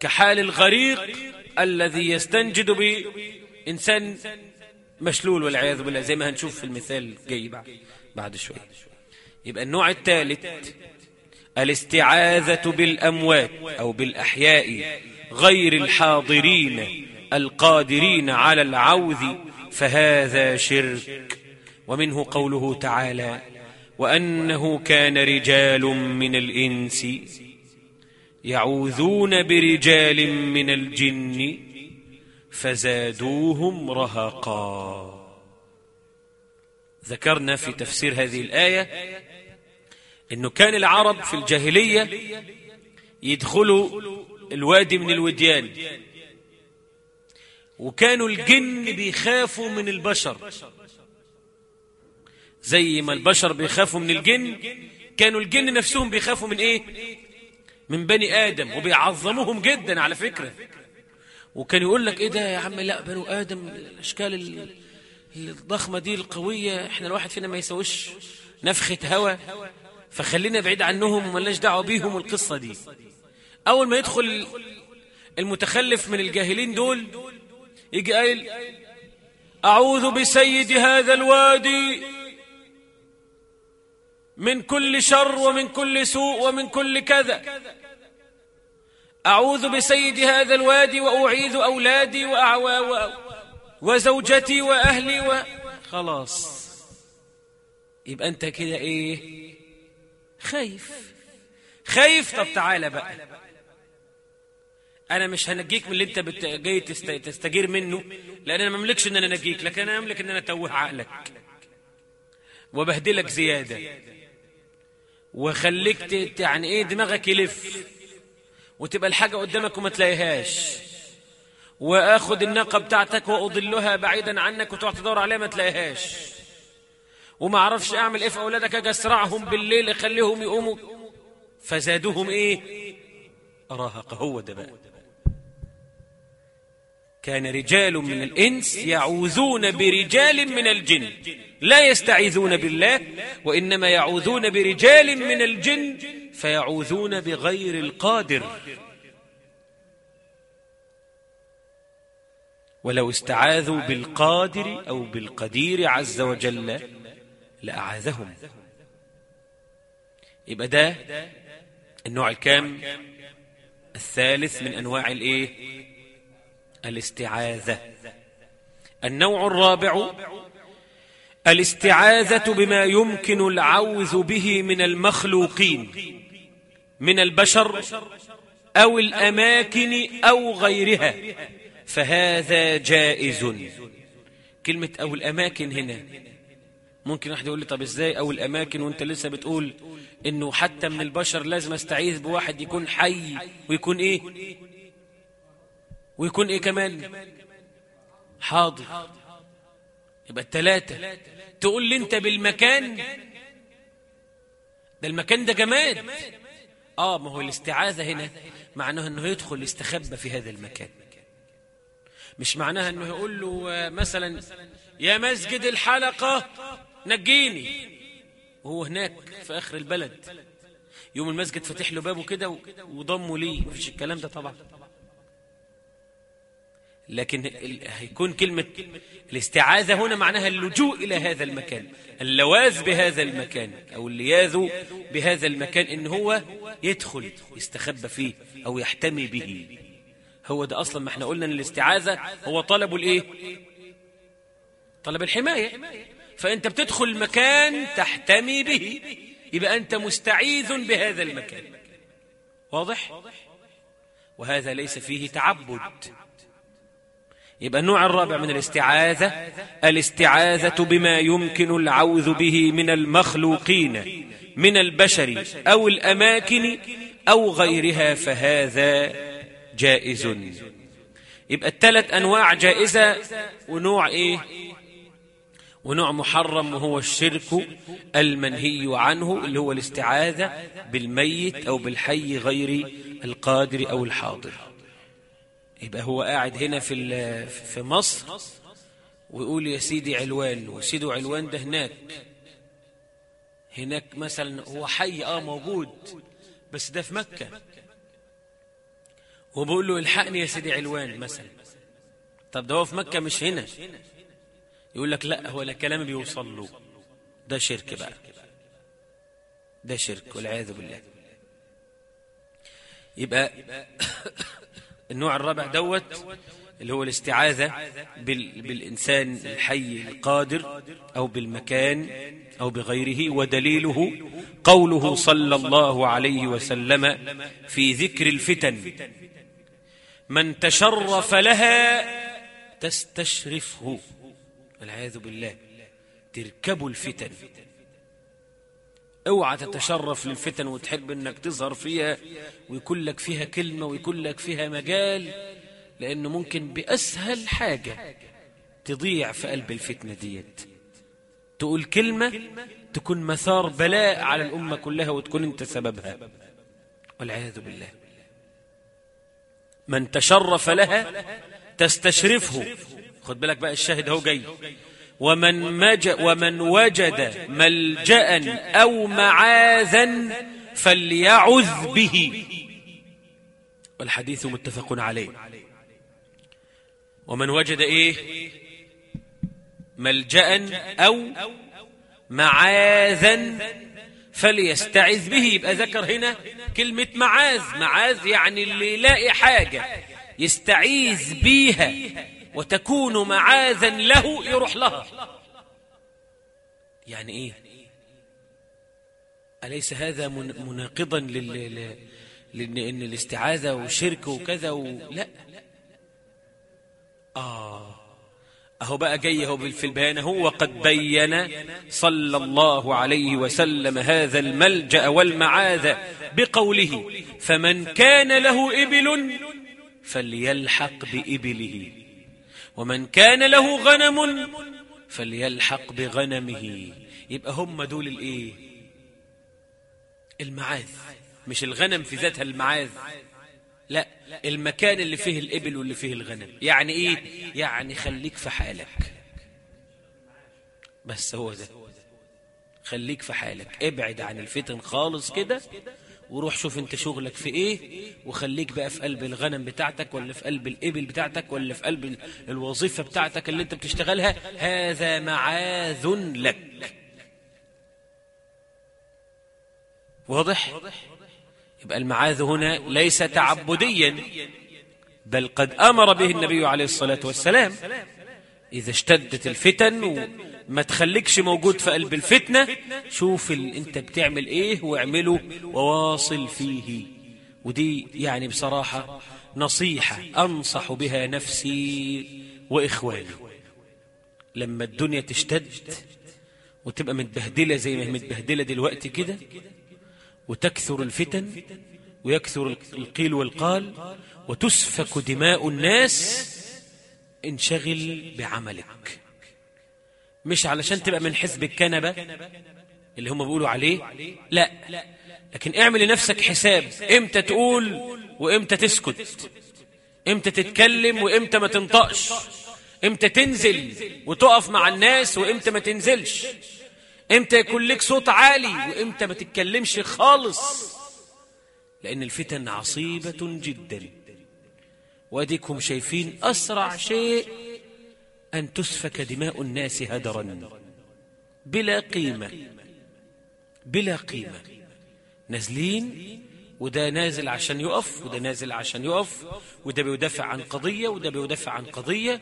كحال الغريق الذي يستنجد بإنسان مشلول والعياذ بالله زي ما هنشوف في المثال جاي بعد, بعد شوية يبقى النوع الثالث الاستعاذة بالأموات أو بالأحياء غير الحاضرين القادرين على العوذ فهذا شرك. ومنه قوله تعالى وأنه كان رجال من الإنس يعوذون برجال من الجن فزادوهم رهقا. ذكرنا في تفسير هذه الآية أنه كان العرب في الجاهلية يدخلوا الوادي من الوديان وكانوا الجن بيخافوا من البشر. زي ما البشر بيخافوا من الجن كانوا الجن نفسهم بيخافوا من إيه؟ من بني آدم وبيعظموهم جدا على فكرة. وكان يقول لك إيه ده يا عم؟ لا بنو آدم الأشكال الضخمة دي القوية إحنا الواحد فينا ما يسويش نفخة هوا. فخلينا بعيد عنهم وملناش دعوة بيهم القصة دي. أول ما يدخل المتخلف من الجاهلين دول يجي قايل أعوذ بسيد هذا الوادي من كل شر ومن كل سوء ومن كل كذا. أعوذ بسيد هذا الوادي وأعيذ أولادي وأعوى وزوجتي وأهلي و... خلاص. يبقى أنت كده إيه؟ خايف. خايف؟ طب تعالى بقى. أنا مش هنجيك من اللي أنت بت... جاي تست... تستجير منه لأن أنا ما أملكش إن أنا نجيك لكن أنا أملك إن أنا أتوه عقلك. وبهدلك زيادة. وخليك. يعني إيه دماغك يلف. وتبقى الحاجة قدامك وما تلاقيهاش. وآخد الناقة بتاعتك وأضلها بعيدا عنك وتقعد تدور عليها ما تلاقيهاش. وما أعرفش أعمل إيه في اولادك أجي اسرعهم بالليل أخليهم يقوموا. فزادوهم إيه؟ راهق هو ده بقى. كان رجال من الإنس يعوذون برجال من الجن. لا يستعيذون بالله وإنما يعوذون برجال من الجن فيعوذون بغير القادر. ولو استعاذوا بالقادر أو بالقدير عز وجل لأعاذهم. يبقى ده النوع الكام؟ الثالث من أنواع الإيه؟ الاستعاذة. النوع الرابع الاستعاذة بما يمكن العوذ به من المخلوقين من البشر أو الأماكن أو غيرها فهذا جائز. كلمة أو الأماكن هنا ممكن واحد يقول لي طب إزاي أو الأماكن وأنت لسه بتقول إنه حتى من البشر لازم أستعيذ بواحد يكون حي ويكون إيه؟ ويكون إيه كمان؟ حاضر. يبقى التلاتة. تقول لي انت بالمكان؟ ده المكان ده جماد. آه ما هو الاستعاذة هنا معناها إنه يدخل يستخبى في هذا المكان. مش معناها إنه يقول له مثلا يا مسجد الحلقة نجيني. وهو هناك في آخر البلد. يوم المسجد فتح له بابه كده وضمه ليه. مفيش الكلام ده طبعا. لكن هيكون كلمة الاستعاذة هنا معناها اللجوء إلى هذا المكان اللواذ بهذا المكان أو اللياذ بهذا المكان إن هو يدخل يستخبى فيه أو يحتمي به. هو ده أصلا ما إحنا قلنا أن الاستعاذة هو طلب الإيه؟ طلب الحماية. فأنت بتدخل مكان تحتمي به يبقى أنت مستعيذ بهذا المكان. واضح؟ وهذا ليس فيه تعبد. يبقى النوع الرابع من الاستعاذة الاستعاذة بما يمكن العوذ به من المخلوقين من البشر أو الأماكن أو غيرها فهذا جائز. يبقى الثلاث أنواع جائزة ونوع إيه؟ ونوع محرم وهو الشرك المنهي عنه اللي هو الاستعاذة بالميت أو بالحي غير القادر أو الحاضر. يبقى هو قاعد هنا في في مصر ويقول يا سيدي علوان وسيدي علوان ده هناك. هناك مثلا هو حي آه موجود بس ده في مكة. وبقول له الحقني يا سيدي علوان مثلا. طب ده هو في مكة مش هنا. يقول لك لا هو الكلام بيوصل له. ده شرك بقى. ده شرك والعياذ بالله. يبقى النوع الرابع دوت اللي هو الاستعاذة بال بالإنسان الحي القادر أو بالمكان أو بغيره ودليله قوله صلى الله عليه وسلم في ذكر الفتن من تشرف لها تستشرفه. والعياذ بالله تركبوا الفتن. أوعى تتشرف للفتن وتحب إنك تظهر فيها ويكون لك فيها كلمة ويكون لك فيها مجال لأنه ممكن بأسهل حاجة تضيع في قلب الفتنة ديت. تقول كلمة تكون مثار بلاء على الأمة كلها وتكون أنت سببها. والعياذ بالله. من تشرف لها تستشرفه. خد بالك بقى الشاهد هو جاي. ومن, مج ومن وجد ملجأ أو معاذا فليعذ به. والحديث متفق عليه. ومن وجد إيه؟ ملجأ أو معاذا فليستعذ به. يبقى ذكر هنا كلمة معاذ. معاذ يعني اللي يلاقي حاجة يستعيذ بيها. وتكون معاذا له يروح لها. يعني إيه؟ أليس هذا مناقضا لل... لأن الاستعاذة وشرك وكذا و... لا. آه. أهو بقى جاي هو في البيان هو قد بين صلى الله عليه وسلم هذا الملجأ والمعاذ بقوله فمن كان له إبل فليلحق بإبله. ومن كان له غنم فليلحق بغنمه. يبقى هم دول الإيه؟ المعاذ. مش الغنم في ذاتها المعاذ. لا المكان اللي فيه الإبل واللي فيه الغنم. يعني إيه؟ يعني خليك في حالك. بس هو ده. خليك في حالك. ابعد عن الفتن خالص كده. وروح شوف انت شغلك في إيه وخليك بقى في قلب الغنم بتاعتك ولا في قلب الإبل بتاعتك ولا في قلب الوظيفة بتاعتك اللي انت بتشتغلها. هذا معاذ لك. واضح؟ يبقى المعاذ هنا ليس تعبديا بل قد أمر به النبي عليه الصلاة والسلام. إذا اشتدت الفتن وما تخليكش موجود في قلب الفتنة. شوف. انت بتعمل إيه واعمله وواصل فيه. ودي يعني بصراحة نصيحة أنصح بها نفسي وإخواني. لما الدنيا تشتد وتبقى متبهدلة زي ما هي متبهدلة دلوقتي كده وتكثر الفتن ويكثر القيل والقال وتسفك دماء الناس انشغل بعملك. مش علشان تبقى من حزب الكنبة اللي هم بيقولوا عليه؟ لا. لكن اعمل لنفسك حساب. إمتى تقول وامتى تسكت؟ إمتى تتكلم وامتى ما تنطقش؟ إمتى تنزل وتقف مع الناس وامتى ما تنزلش؟ إمتى يكون لك صوت عالي وامتى ما تتكلمش خالص؟ لأن الفتن عصيبة جدا. وأديكم شايفين أسرع شيء أن تسفك دماء الناس هدرا. بلا قيمة. بلا قيمة. نازلين وده نازل عشان يقف وده نازل عشان يقف وده بيدافع عن قضية وده بيدافع عن قضية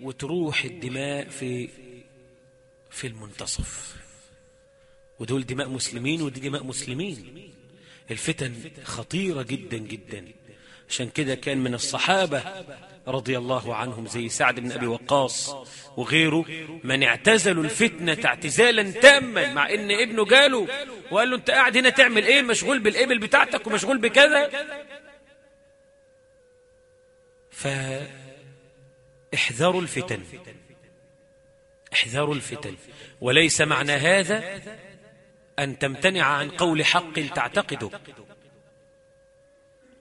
وتروح الدماء في في المنتصف. ودول دماء مسلمين ودي دماء مسلمين. الفتن خطيرة جدا جدا. عشان كده كان من الصحابة رضي الله عنهم زي سعد بن أبي وقاص وغيره من اعتزلوا الفتنة اعتزالا تاما مع إن ابنه جاله وقال له أنت قاعد هنا تعمل إيه؟ مشغول بالإبل بتاعتك ومشغول بكذا. فاحذروا الفتن احذروا الفتن. وليس معنى هذا أن تمتنع عن قول حق تعتقده.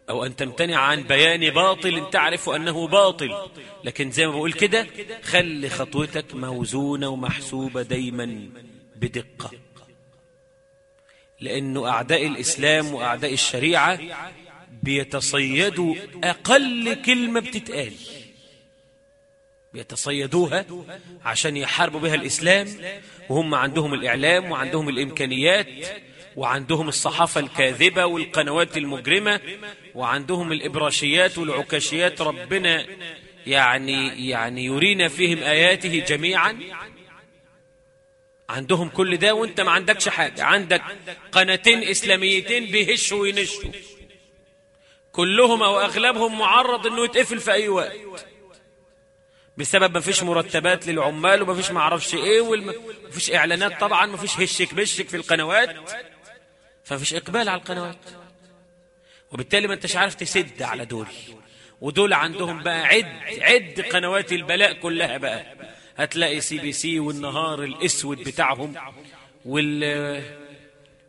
أو أن تمتنع عن بيان باطل تعرف أنه باطل. لكن زي ما بقول كده خلي خطوتك موزونة ومحسوبة دايما بدقة. لأنه أعداء الإسلام وأعداء الشريعة بيتصيدوا أقل كلمة بتتقال. بيتصيدوها عشان يحاربوا بها الإسلام وهم عندهم الإعلام وعندهم الإمكانيات وعندهم الصحافة الكاذبة والقنوات المجرمة وعندهم الإبراشيات والعكاشيات ربنا يعني يعني يرينا فيهم آياته جميعا. عندهم كل ده وانت ما عندكش حاجة. عندك قناتين إسلاميتين بيهشوا وينشوا. كلهم أو أغلبهم معرض أنه يتقفل في أي وقت. بسبب ما فيش مرتبات للعمال وما فيش ما أعرفش إيه وما فيش إعلانات طبعا ما فيش هشك بشك في القنوات. ففيش إقبال على القنوات. وبالتالي ما انتش عارف تسد على دول. ودول عندهم بقى عد عد قنوات البلاء كلها بقى. هتلاقي CBC والنهار الأسود بتاعهم وال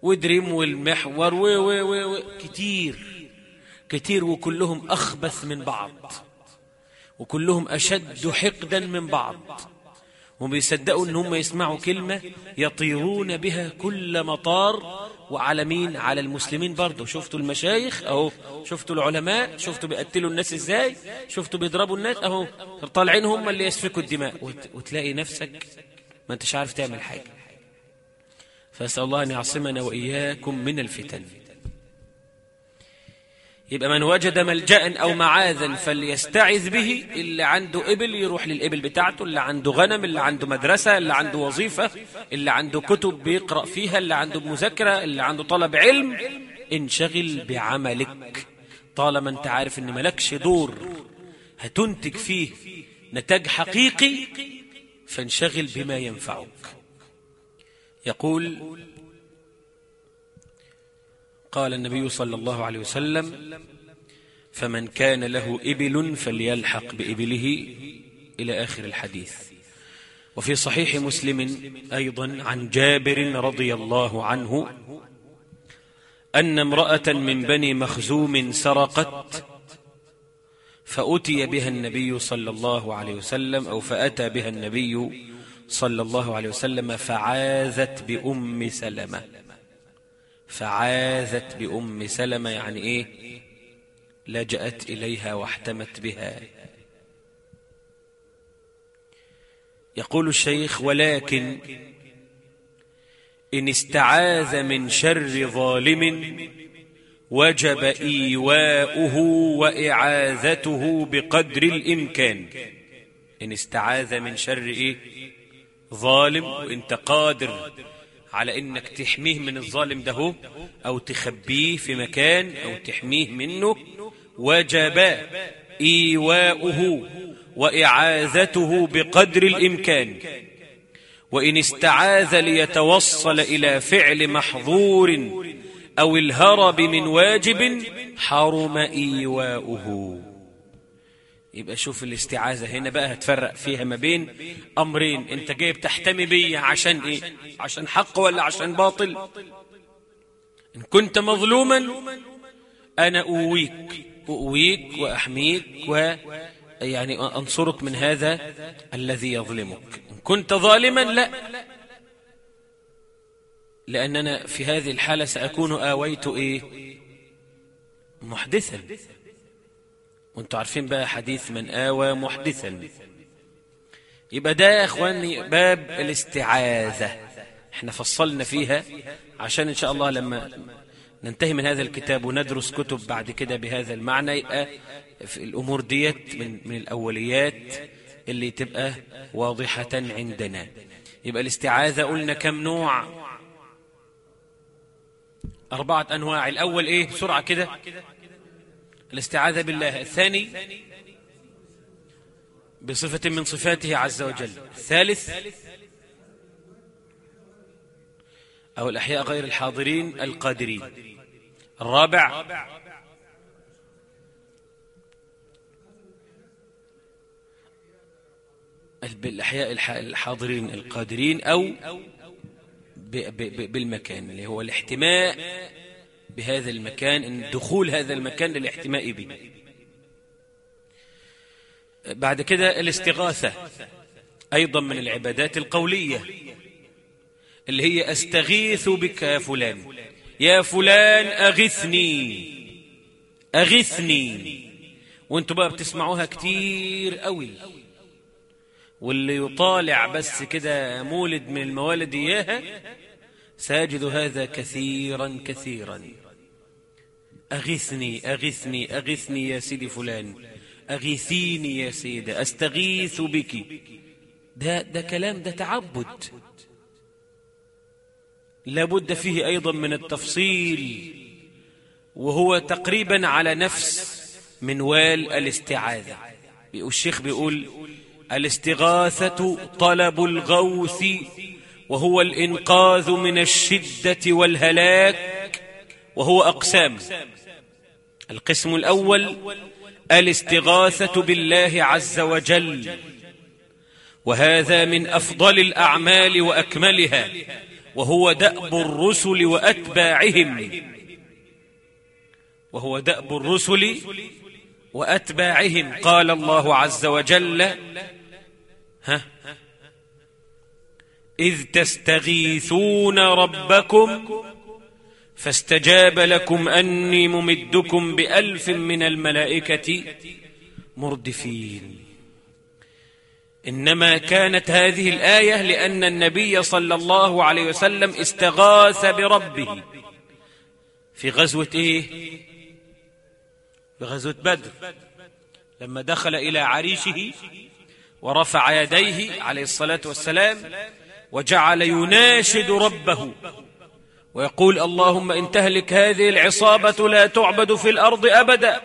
ودريم والمحور و و و و كتير. كتير وكلهم أخبث من بعض. وكلهم أشد حقدا من بعض. هم بيصدقوا إن هم يسمعوا كلمة يطيرون بها كل مطار. وعلى مين على المسلمين برضه. شفتوا المشايخ أهو شفتوا العلماء شفتوا بيقتلوا الناس إزاي شفتوا بيضربوا الناس أهو طالعين هم اللي يسفكوا الدماء. وت... وتلاقي نفسك ما انتش عارف تعمل حاجة. فأسأل الله أن يعصمنا وإياكم من الفتن. يبقى من وجد ملجأ أو معاذا فليستعذ به اللي عنده إبل يروح للإبل بتاعته اللي عنده غنم اللي عنده مدرسة اللي عنده وظيفة اللي عنده كتب بيقرأ فيها اللي عنده مذاكرة اللي عنده طلب علم. انشغل بعملك. طالما أنت عارف إن ملكش دور هتنتج فيه نتاج حقيقي فانشغل بما ينفعك. يقول قال النبي صلى الله عليه وسلم فمن كان له إبل فليلحق بإبله إلى آخر الحديث. وفي صحيح مسلم أيضا عن جابر رضي الله عنه أن امرأة من بني مخزوم سرقت فأتي بها النبي صلى الله عليه وسلم أو فأتى بها النبي صلى الله عليه وسلم فعاذت بأم سلمة. فعاذت بأم سلمة يعني إيه؟ لجأت إليها واحتمت بها. يقول الشيخ ولكن إن استعاذ من شر ظالم وجب إيواؤه وإعاذته بقدر الإمكان. إن استعاذ من شر إيه؟ ظالم وإنت قادر على إنك تحميه من الظالم ده أو تخبيه في مكان أو تحميه منه وجب إيواؤه وإعاذته بقدر الإمكان. وإن استعاذ ليتوصل إلى فعل محظور أو الهرب من واجب حرم إيواؤه. يبقى شوف الاستعاذة هنا بقى هتفرق فيها ما بين أمرين. أنت جايب تحتمي بي عشان إيه؟ عشان حق ولا عشان باطل؟ إن كنت مظلوما أنا أويك أؤويك وأحميك و يعني أنصرك من هذا الذي يظلمك. إن كنت ظالما لا. لأننا في هذه الحالة سأكون آويت إيه؟ محدثا. وانتوا عارفين بقى حديث من آوى محدثا. يبقى ده يا إخواني باب الاستعاذة. إحنا فصلنا فيها عشان إن شاء الله لما ننتهي من هذا الكتاب وندرس كتب بعد كده بهذا المعنى يبقى في الأمور ديت من, من الأوليات اللي تبقى واضحة عندنا. يبقى الاستعاذة قلنا كم نوع؟ أربعة أنواع. الأول إيه؟ بسرعة كده. الاستعاذة بالله الثاني بصفة من صفاته عز وجل. الثالث أو الأحياء غير الحاضرين القادرين. الرابع بالأحياء الحاضرين القادرين أو بالمكان اللي هو الاحتماء بهذا المكان إن دخول هذا المكان للاحتماء به. بعد كده الاستغاثة أيضا من العبادات القولية اللي هي أستغيث بك يا فلان. يا فلان أغثني. أغثني. وانتوا بقى بتسمعوها كتير قوي. واللي يطالع بس كده مولد من الموالد إياها ساجد هذا كثيرا كثيرا. أغثني أغثني أغثني يا سيدي فلان. أغيثيني يا سيدة أستغيث بك. ده, ده كلام ده تعبد. لابد فيه أيضا من التفصيل وهو تقريبا على نفس منوال الاستعاذة. الشيخ بيقول الاستغاثة طلب الغوث وهو الإنقاذ من الشدة والهلاك وهو أقسام. القسم الأول الاستغاثة بالله عز وجل. وهذا من أفضل الأعمال وأكملها وهو دأب الرسل وأتباعهم. وهو دأب الرسل وأتباعهم قال الله عز وجل. ها؟ إذ تستغيثون ربكم فاستجاب لكم أني ممدكم بألف من الملائكة مردفين. إنما كانت هذه الآية لأن النبي صلى الله عليه وسلم استغاث بربه في غزوة إيه؟ في غزوة بدر. لما دخل إلى عريشه ورفع يديه عليه الصلاة والسلام وجعل يناشد ربه ويقول اللهم إن تهلك هذه العصابة لا تعبد في الأرض أبدا.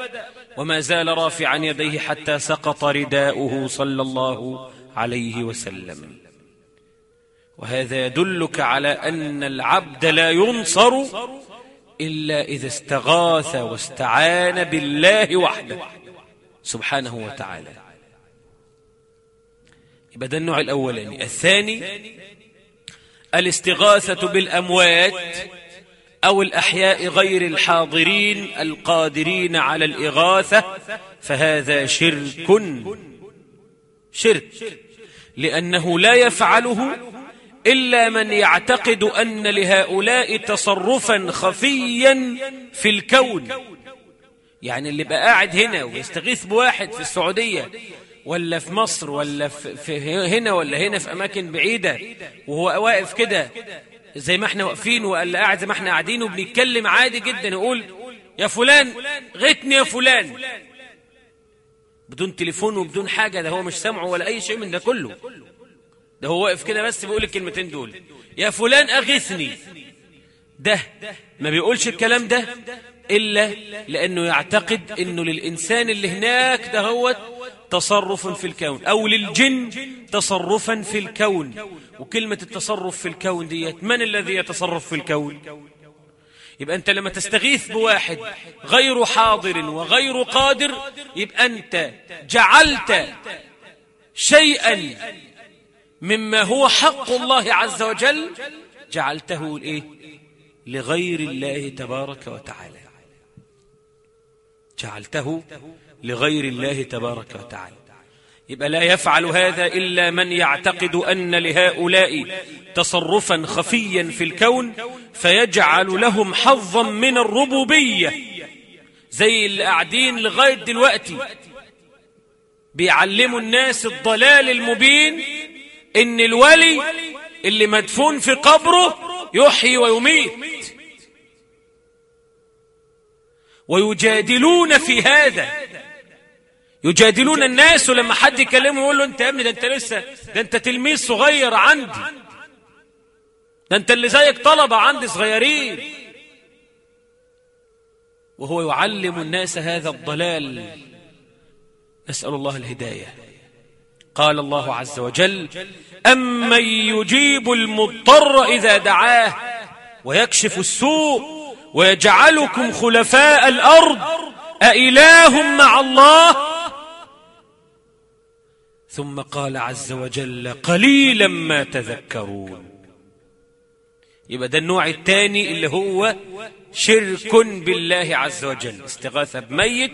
وما زال رافعا يديه حتى سقط رداؤه صلى الله عليه وسلم. وهذا يدلك على أن العبد لا ينصر إلا إذا استغاث واستعان بالله وحده. سبحانه وتعالى. يبقى ده النوع الأولاني. الثاني الاستغاثة بالأموات أو الأحياء غير الحاضرين القادرين على الإغاثة فهذا شرك. شرك. لأنه لا يفعله إلا من يعتقد أن لهؤلاء تصرفا خفيا في الكون. يعني اللي بقى قاعد هنا ويستغيث بواحد في السعودية ولا في مصر ولا في هنا ولا هنا في أماكن بعيدة. وهو واقف كده زي ما إحنا واقفين ولا قاعد زي ما إحنا قاعدين وبنتكلم عادي جدا يقول يا فلان غتني يا فلان. بدون تليفون وبدون حاجة ده هو مش سامعه ولا أي شيء من ده كله. ده هو واقف كده بس بيقول الكلمتين دول. يا فلان أغثني. ده ما بيقولش الكلام ده إلا لأنه يعتقد أنه للإنسان اللي هناك ده هو تصرف في الكون أو للجن تصرفا في الكون. وكلمة التصرف في الكون ديت من الذي يتصرف في الكون؟ يبقى أنت لما تستغيث بواحد غير حاضر وغير قادر يبقى أنت جعلت شيئا مما هو حق الله عز وجل جعلته إيه؟ لغير الله تبارك وتعالى. جعلته لغير الله تبارك وتعالى. يبقى لا يفعل هذا إلا من يعتقد أن لهؤلاء تصرفا خفيا في الكون فيجعل لهم حظا من الربوبية. زي اللي قاعدين لغاية دلوقتي بيعلموا الناس الضلال المبين إن الولي اللي مدفون في قبره يحيي ويميت. ويجادلون في هذا يجادلون الناس ولما حد يكلمه يقول له انت يا ابني ده انت لسه ده انت تلميذ صغير عندي. ده انت اللي زيك طلبة عندي صغيرين. وهو يعلم الناس هذا الضلال. نسأل الله الهداية. قال الله عز وجل أمن يجيب المضطر إذا دعاه ويكشف السوء ويجعلكم خلفاء الأرض أإله مع الله ثم قال عز وجل قليلا ما تذكرون. يبقى ده النوع الثاني اللي هو شرك بالله عز وجل استغاثة بميت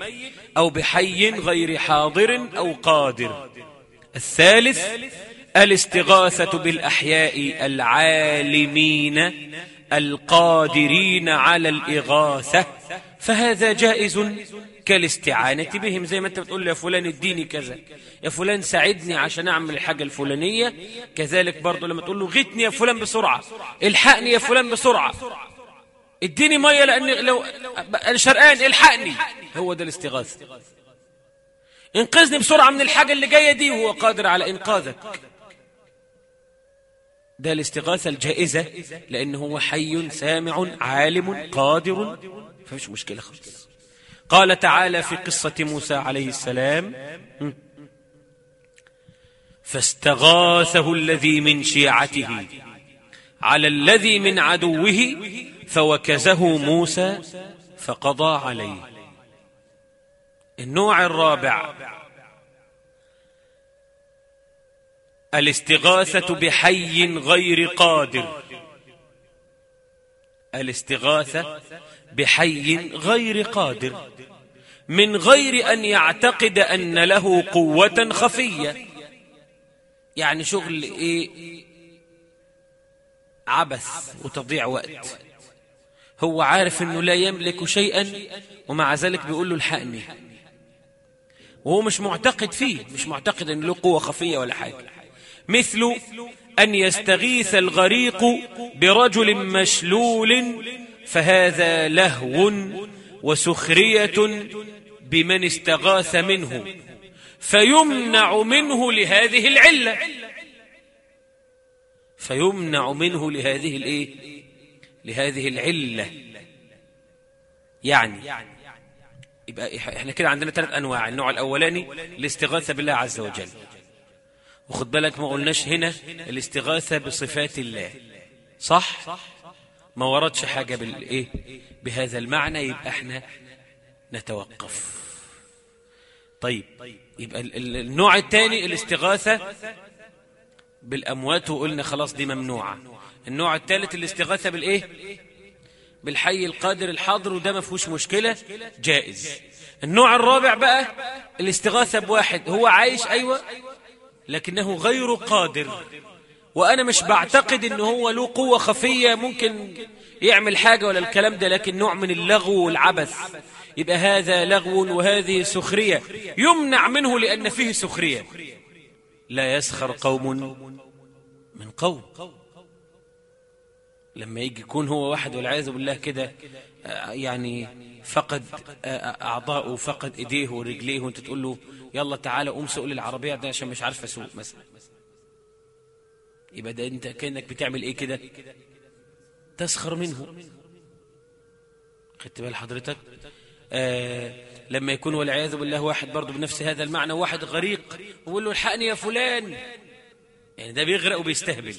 أو بحي غير حاضر أو قادر. الثالث الاستغاثة بالأحياء العالمين. القادرين على الإغاثة فهذا جائز كالاستعانة بهم. زي ما انت بتقول يا فلان اديني كذا يا فلان ساعدني عشان أعمل الحاجة الفلانية. كذلك برضو لما تقول له غتني يا فلان بسرعة الحقني يا فلان بسرعة. اديني مية لأن لو أنا شرقان الحقني. هو ده الاستغاثة. انقذني بسرعة من الحاجة اللي جاية دي وهو قادر على إنقاذك. ده الاستغاثة الجائزة لأنه هو حي سامع عالم قادر. فمش مشكلة خالص. قال تعالى في قصة موسى عليه السلام فاستغاثه الذي من شيعته على الذي من عدوه فوكزه موسى فقضى عليه. النوع الرابع الاستغاثة بحي غير قادر. الاستغاثة بحي غير قادر. من غير أن يعتقد أن له قوة خفية. يعني شغل إيه؟ عبث وتضيع وقت. هو عارف أنه لا يملك شيئا ومع ذلك بيقول له الحقني. وهو مش معتقد فيه مش معتقد أن له قوة خفية ولا حاجة. مثل أن يستغيث الغريق برجل مشلول فهذا لهو وسخرية بمن استغاث منه فيمنع منه لهذه العلة. فيمنع منه لهذه الإيه؟ لهذه العلة. يعني يبقى إحنا كده عندنا ثلاث أنواع. النوع الأولاني الاستغاثة بالله عز وجل. وخد بالك ما قلناش هنا الاستغاثة بصفات الله. صح؟ ما وردش حاجة بالإيه بهذا المعنى يبقى إحنا نتوقف. طيب يبقى النوع الثاني الاستغاثة بالأموات وقلنا خلاص دي ممنوعة. النوع الثالث الاستغاثة بالإيه؟ بالحي القادر الحاضر وده ما فيهوش مشكلة جائز. النوع الرابع بقى الاستغاثة بواحد هو عايش؟ أيوة. لكنه غير قادر. وأنا مش بعتقد إن هو له قوة خفية ممكن يعمل حاجة ولا الكلام ده لكن نوع من اللغو والعبث. يبقى هذا لغو وهذه سخرية. يمنع منه لأن فيه سخرية. لا يسخر قوم من قوم. لما يجي يكون هو واحد والعياذ بالله كده يعني فقد أعضاءه فقد إيديه ورجليه وأنت تقول له يلا تعالى قوم سوق العربية ده عشان مش عارف أسوق مثلا. يبقى ده أنت كأنك بتعمل إيه كده؟ تسخر منه. خدت بال حضرتك؟ آه لما يكون والعياذ بالله واحد برضه بنفس هذا المعنى واحد غريق ويقول له الحقني يا فلان. يعني ده بيغرق وبيستهبل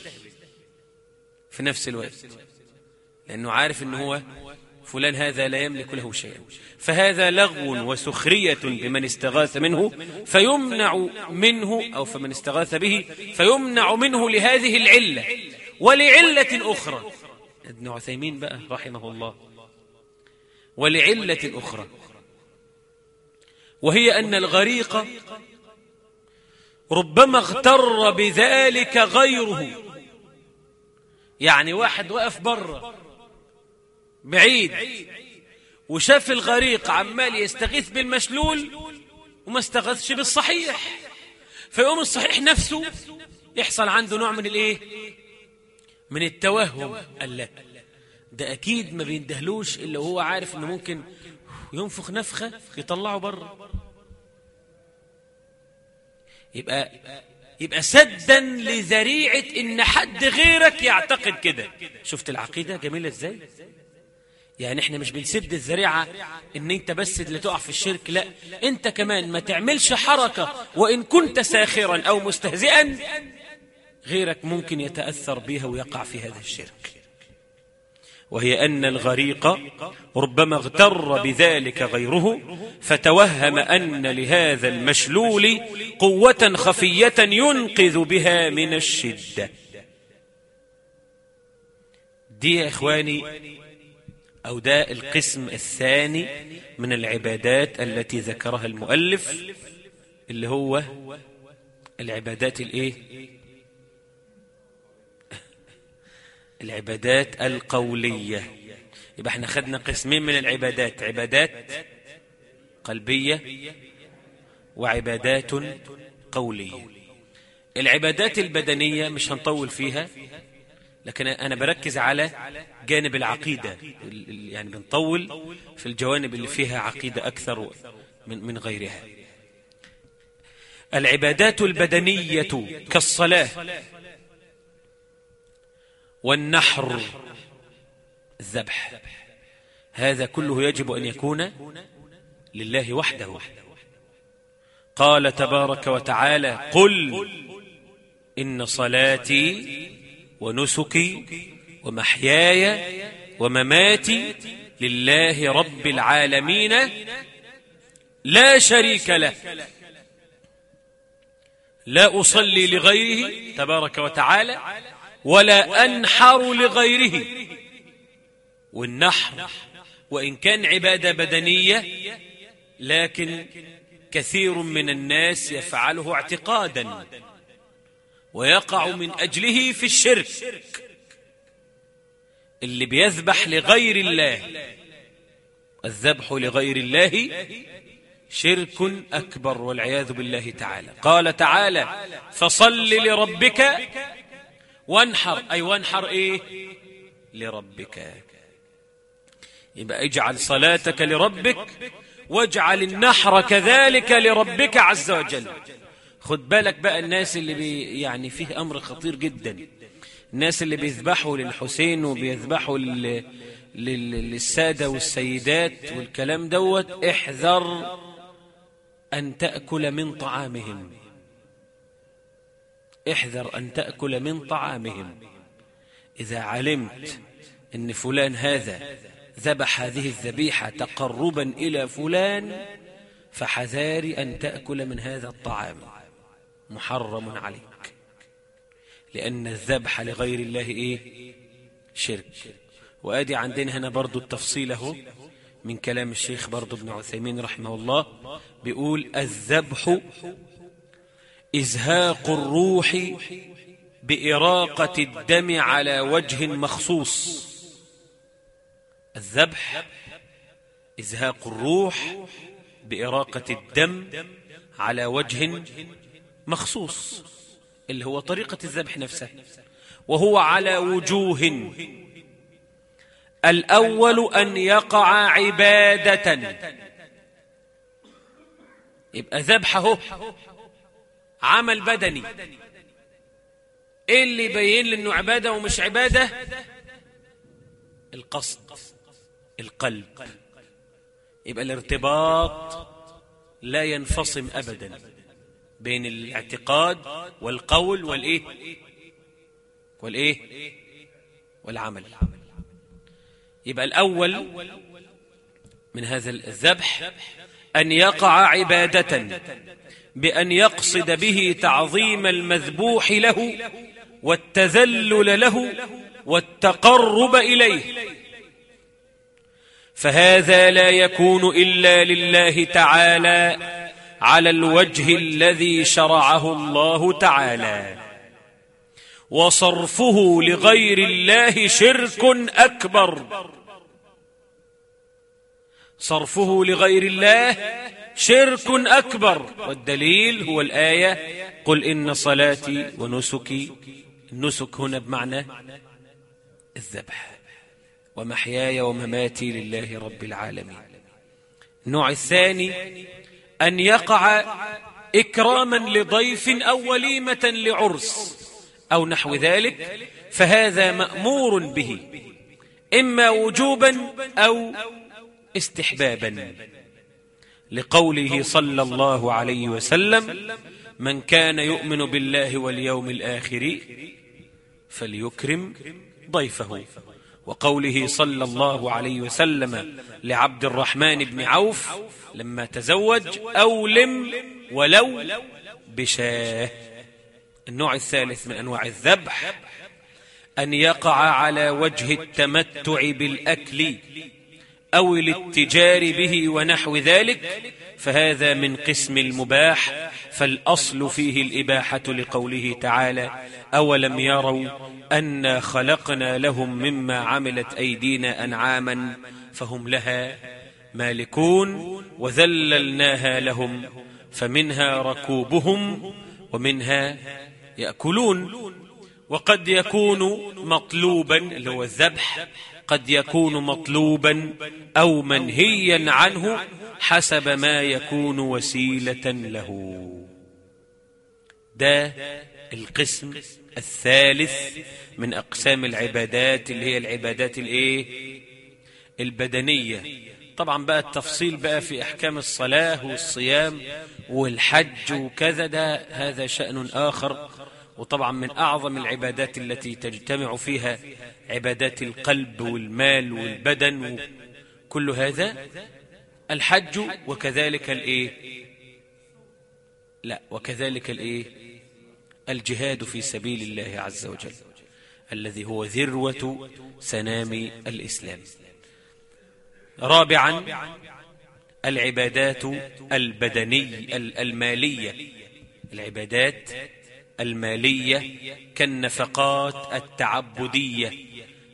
في نفس الوقت. لأنه عارف أنه هو فلان هذا لا يملك له شيئا. فهذا لغو وسخرية بمن استغاث منه فيمنع منه أو فمن استغاث به فيمنع منه لهذه العلة ولعلة أخرى. ابن عثيمين بقى رحمه الله. ولعلة أخرى. وهي أن الغريق ربما اغتر بذلك غيره. يعني واحد وقف بره بعيد وشاف الغريق عمال يستغيث بالمشلول وما استغثش بالصحيح. فيقوم الصحيح نفسه يحصل عنده نوع من الإيه؟ من التوهم. قال لا ده أكيد ما بيندهلوش إلا وهو عارف إنه ممكن ينفخ نفخة يطلعه بره. يبقى يبقى سدا لذريعة إن حد غيرك يعتقد كده. شفت العقيدة جميلة إزاي؟ يعني إحنا مش بنسد الذريعة إن أنت بس اللي تقع في الشرك لا. أنت كمان ما تعملش حركة وإن كنت ساخرا أو مستهزئا غيرك ممكن يتأثر بها ويقع في هذا الشرك. وهي أن الغريق ربما اغتر بذلك غيره فتوهم أن لهذا المشلول قوة خفية ينقذ بها من الشدة. دي يا إخواني أو ده القسم الثاني من العبادات التي ذكرها المؤلف اللي هو العبادات الإيه؟ العبادات القولية. يبقى إحنا خدنا قسمين من العبادات عبادات قلبية وعبادات قولية. العبادات البدنية مش هنطول فيها لكن أنا بركز على جانب العقيدة. يعني بنطول في الجوانب اللي فيها عقيدة أكثر من, غيرها. العبادات البدنية كالصلاة والنحر الذبح. هذا كله يجب أن يكون لله وحده. قال تبارك وتعالى قل إن صلاتي ونسكي ومحياي ومماتي لله رب العالمين لا شريك له. لا أصلي لغيره تبارك وتعالى ولا أنحر لغيره. والنحر وإن كان عبادة بدنية لكن كثير من الناس يفعله اعتقادا ويقع من أجله في الشرك. اللي بيذبح لغير الله. الذبح لغير الله شرك أكبر والعياذ بالله تعالى. قال تعالى فصل لربك وانحر. أي وانحر إيه؟ لربك. يبقى اجعل صلاتك لربك واجعل النحر كذلك لربك عز وجل. خد بالك بقى الناس اللي بي يعني فيه أمر خطير جدا. الناس اللي بيذبحوا للحسين وبيذبحوا لل... لل... للسادة والسيدات والكلام دوت احذر أن تأكل من طعامهم. احذر أن تأكل من طعامهم. إذا علمت أن فلان هذا ذبح هذه الذبيحة تقربا إلى فلان فحذاري أن تأكل من هذا الطعام. محرم عليك. لأن الذبح لغير الله إيه؟ شرك. وآدي عندنا هنا برضو التفصيل أهو. من كلام الشيخ برضو ابن عثيمين رحمه الله. بيقول الذبح إزهاق الروح بإراقة الدم على وجه مخصوص. الذبح إزهاق الروح بإراقة الدم على وجه مخصوص. اللي هو طريقة الذبح نفسها وهو على وجوه. الأول أن يقع عبادة. يبقى ذبحه عمل بدني. إيه اللي يبين لي إنه عبادة ومش عبادة؟ القصد القلب. يبقى الارتباط لا ينفصم ابدا. بين الاعتقاد والقول والإيه؟ والإيه؟ والعمل. يبقى الأول من هذا الذبح أن يقع عبادة بأن يقصد به تعظيم المذبوح له والتذلل له والتقرب إليه. فهذا لا يكون إلا لله تعالى على الوجه الذي شرعه الله تعالى. وصرفه لغير الله شرك أكبر. صرفه لغير الله شرك أكبر. والدليل هو الآية قل إن صلاتي ونسكي. النسك هنا بمعنى الذبح. ومحياي ومماتي لله رب العالمين. النوع الثاني أن يقع إكراما لضيف أو وليمة لعرس أو نحو ذلك فهذا مأمور به إما وجوبا أو استحبابا. لقوله صلى الله عليه وسلم من كان يؤمن بالله واليوم الآخر فليكرم ضيفه. وقوله صلى الله عليه وسلم لعبد الرحمن بن عوف لما تزوج أولم ولو بشاه. النوع الثالث من أنواع الذبح أن يقع على وجه التمتع بالأكل أو الاتجار به ونحو ذلك فهذا من قسم المباح فالأصل فيه الإباحة لقوله تعالى أولم يروا أنا خلقنا لهم مما عملت أيدينا أنعاما فهم لها مالكون وذللناها لهم فمنها ركوبهم ومنها يأكلون وقد يكون مطلوبا اللي هو الذبح قد يكون مطلوبا أو منهيا عنه حسب ما يكون وسيلة له. ده القسم الثالث من أقسام العبادات اللي هي العبادات الإيه؟ البدنية. طبعا بقى التفصيل بقى في أحكام الصلاة والصيام والحج وكذا ده هذا شأن آخر. وطبعا من أعظم العبادات التي تجتمع فيها عبادات القلب والمال والبدن كل هذا الحج وكذلك الإيه؟ لا وكذلك الإيه؟ الجهاد في سبيل الله عز وجل الذي هو ذروة سنام الإسلام. رابعا العبادات البدني المالية. العبادات المالية كالنفقات التعبدية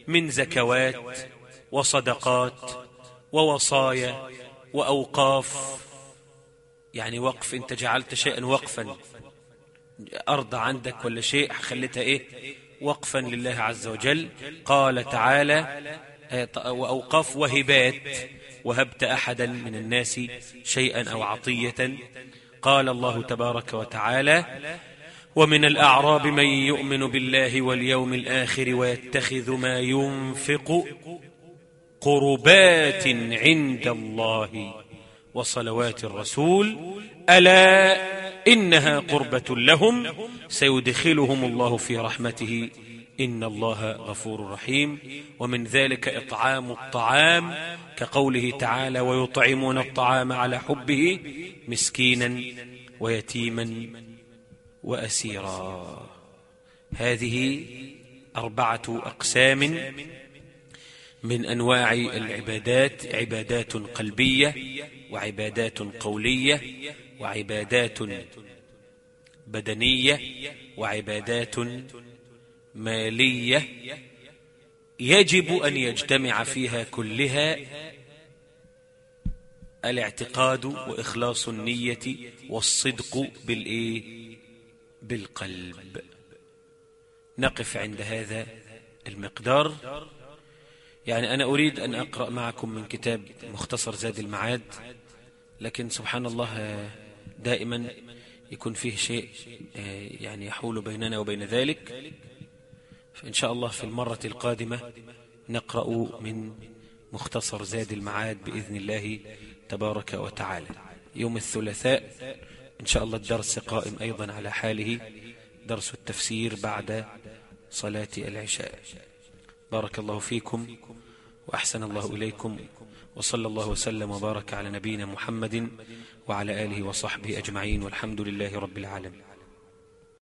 من زكوات وصدقات ووصايا وأوقاف. يعني وقف أنت جعلت شيئا وقفا. أرض عندك ولا شيء؟ خليتها إيه؟ وقفا لله عز وجل. قال تعالى وأوقاف وهبات. وهبت أحدا من الناس شيئا أو عطية. قال الله تبارك وتعالى ومن الأعراب من يؤمن بالله واليوم الآخر ويتخذ ما ينفق قربات عند الله وصلوات الرسول. ألا إنها قربة لهم سيدخلهم الله في رحمته. إن الله غفور رحيم. ومن ذلك إطعام الطعام كقوله تعالى ويطعمون الطعام على حبه مسكينا ويتيما وأسيرا. هذه أربعة أقسام من أنواع العبادات عبادات قلبية وعبادات قولية وعبادات بدنية وعبادات مالية. يجب أن يجتمع فيها كلها الاعتقاد وإخلاص النية والصدق بالإيه؟ بالقلب. نقف عند هذا المقدار. يعني أنا أريد أن أقرأ معكم من كتاب مختصر زاد المعاد لكن سبحان الله دائما يكون فيه شيء يعني يحول بيننا وبين ذلك. فإن شاء الله في المرة القادمة نقرأ من مختصر زاد المعاد بإذن الله تبارك وتعالى. يوم الثلاثاء إن شاء الله الدرس قائم أيضا على حاله درس التفسير بعد صلاة العشاء. بارك الله فيكم وأحسن الله إليكم وصلى الله وسلم وبارك على نبينا محمد وعلى آله وصحبه أجمعين والحمد لله رب العالمين.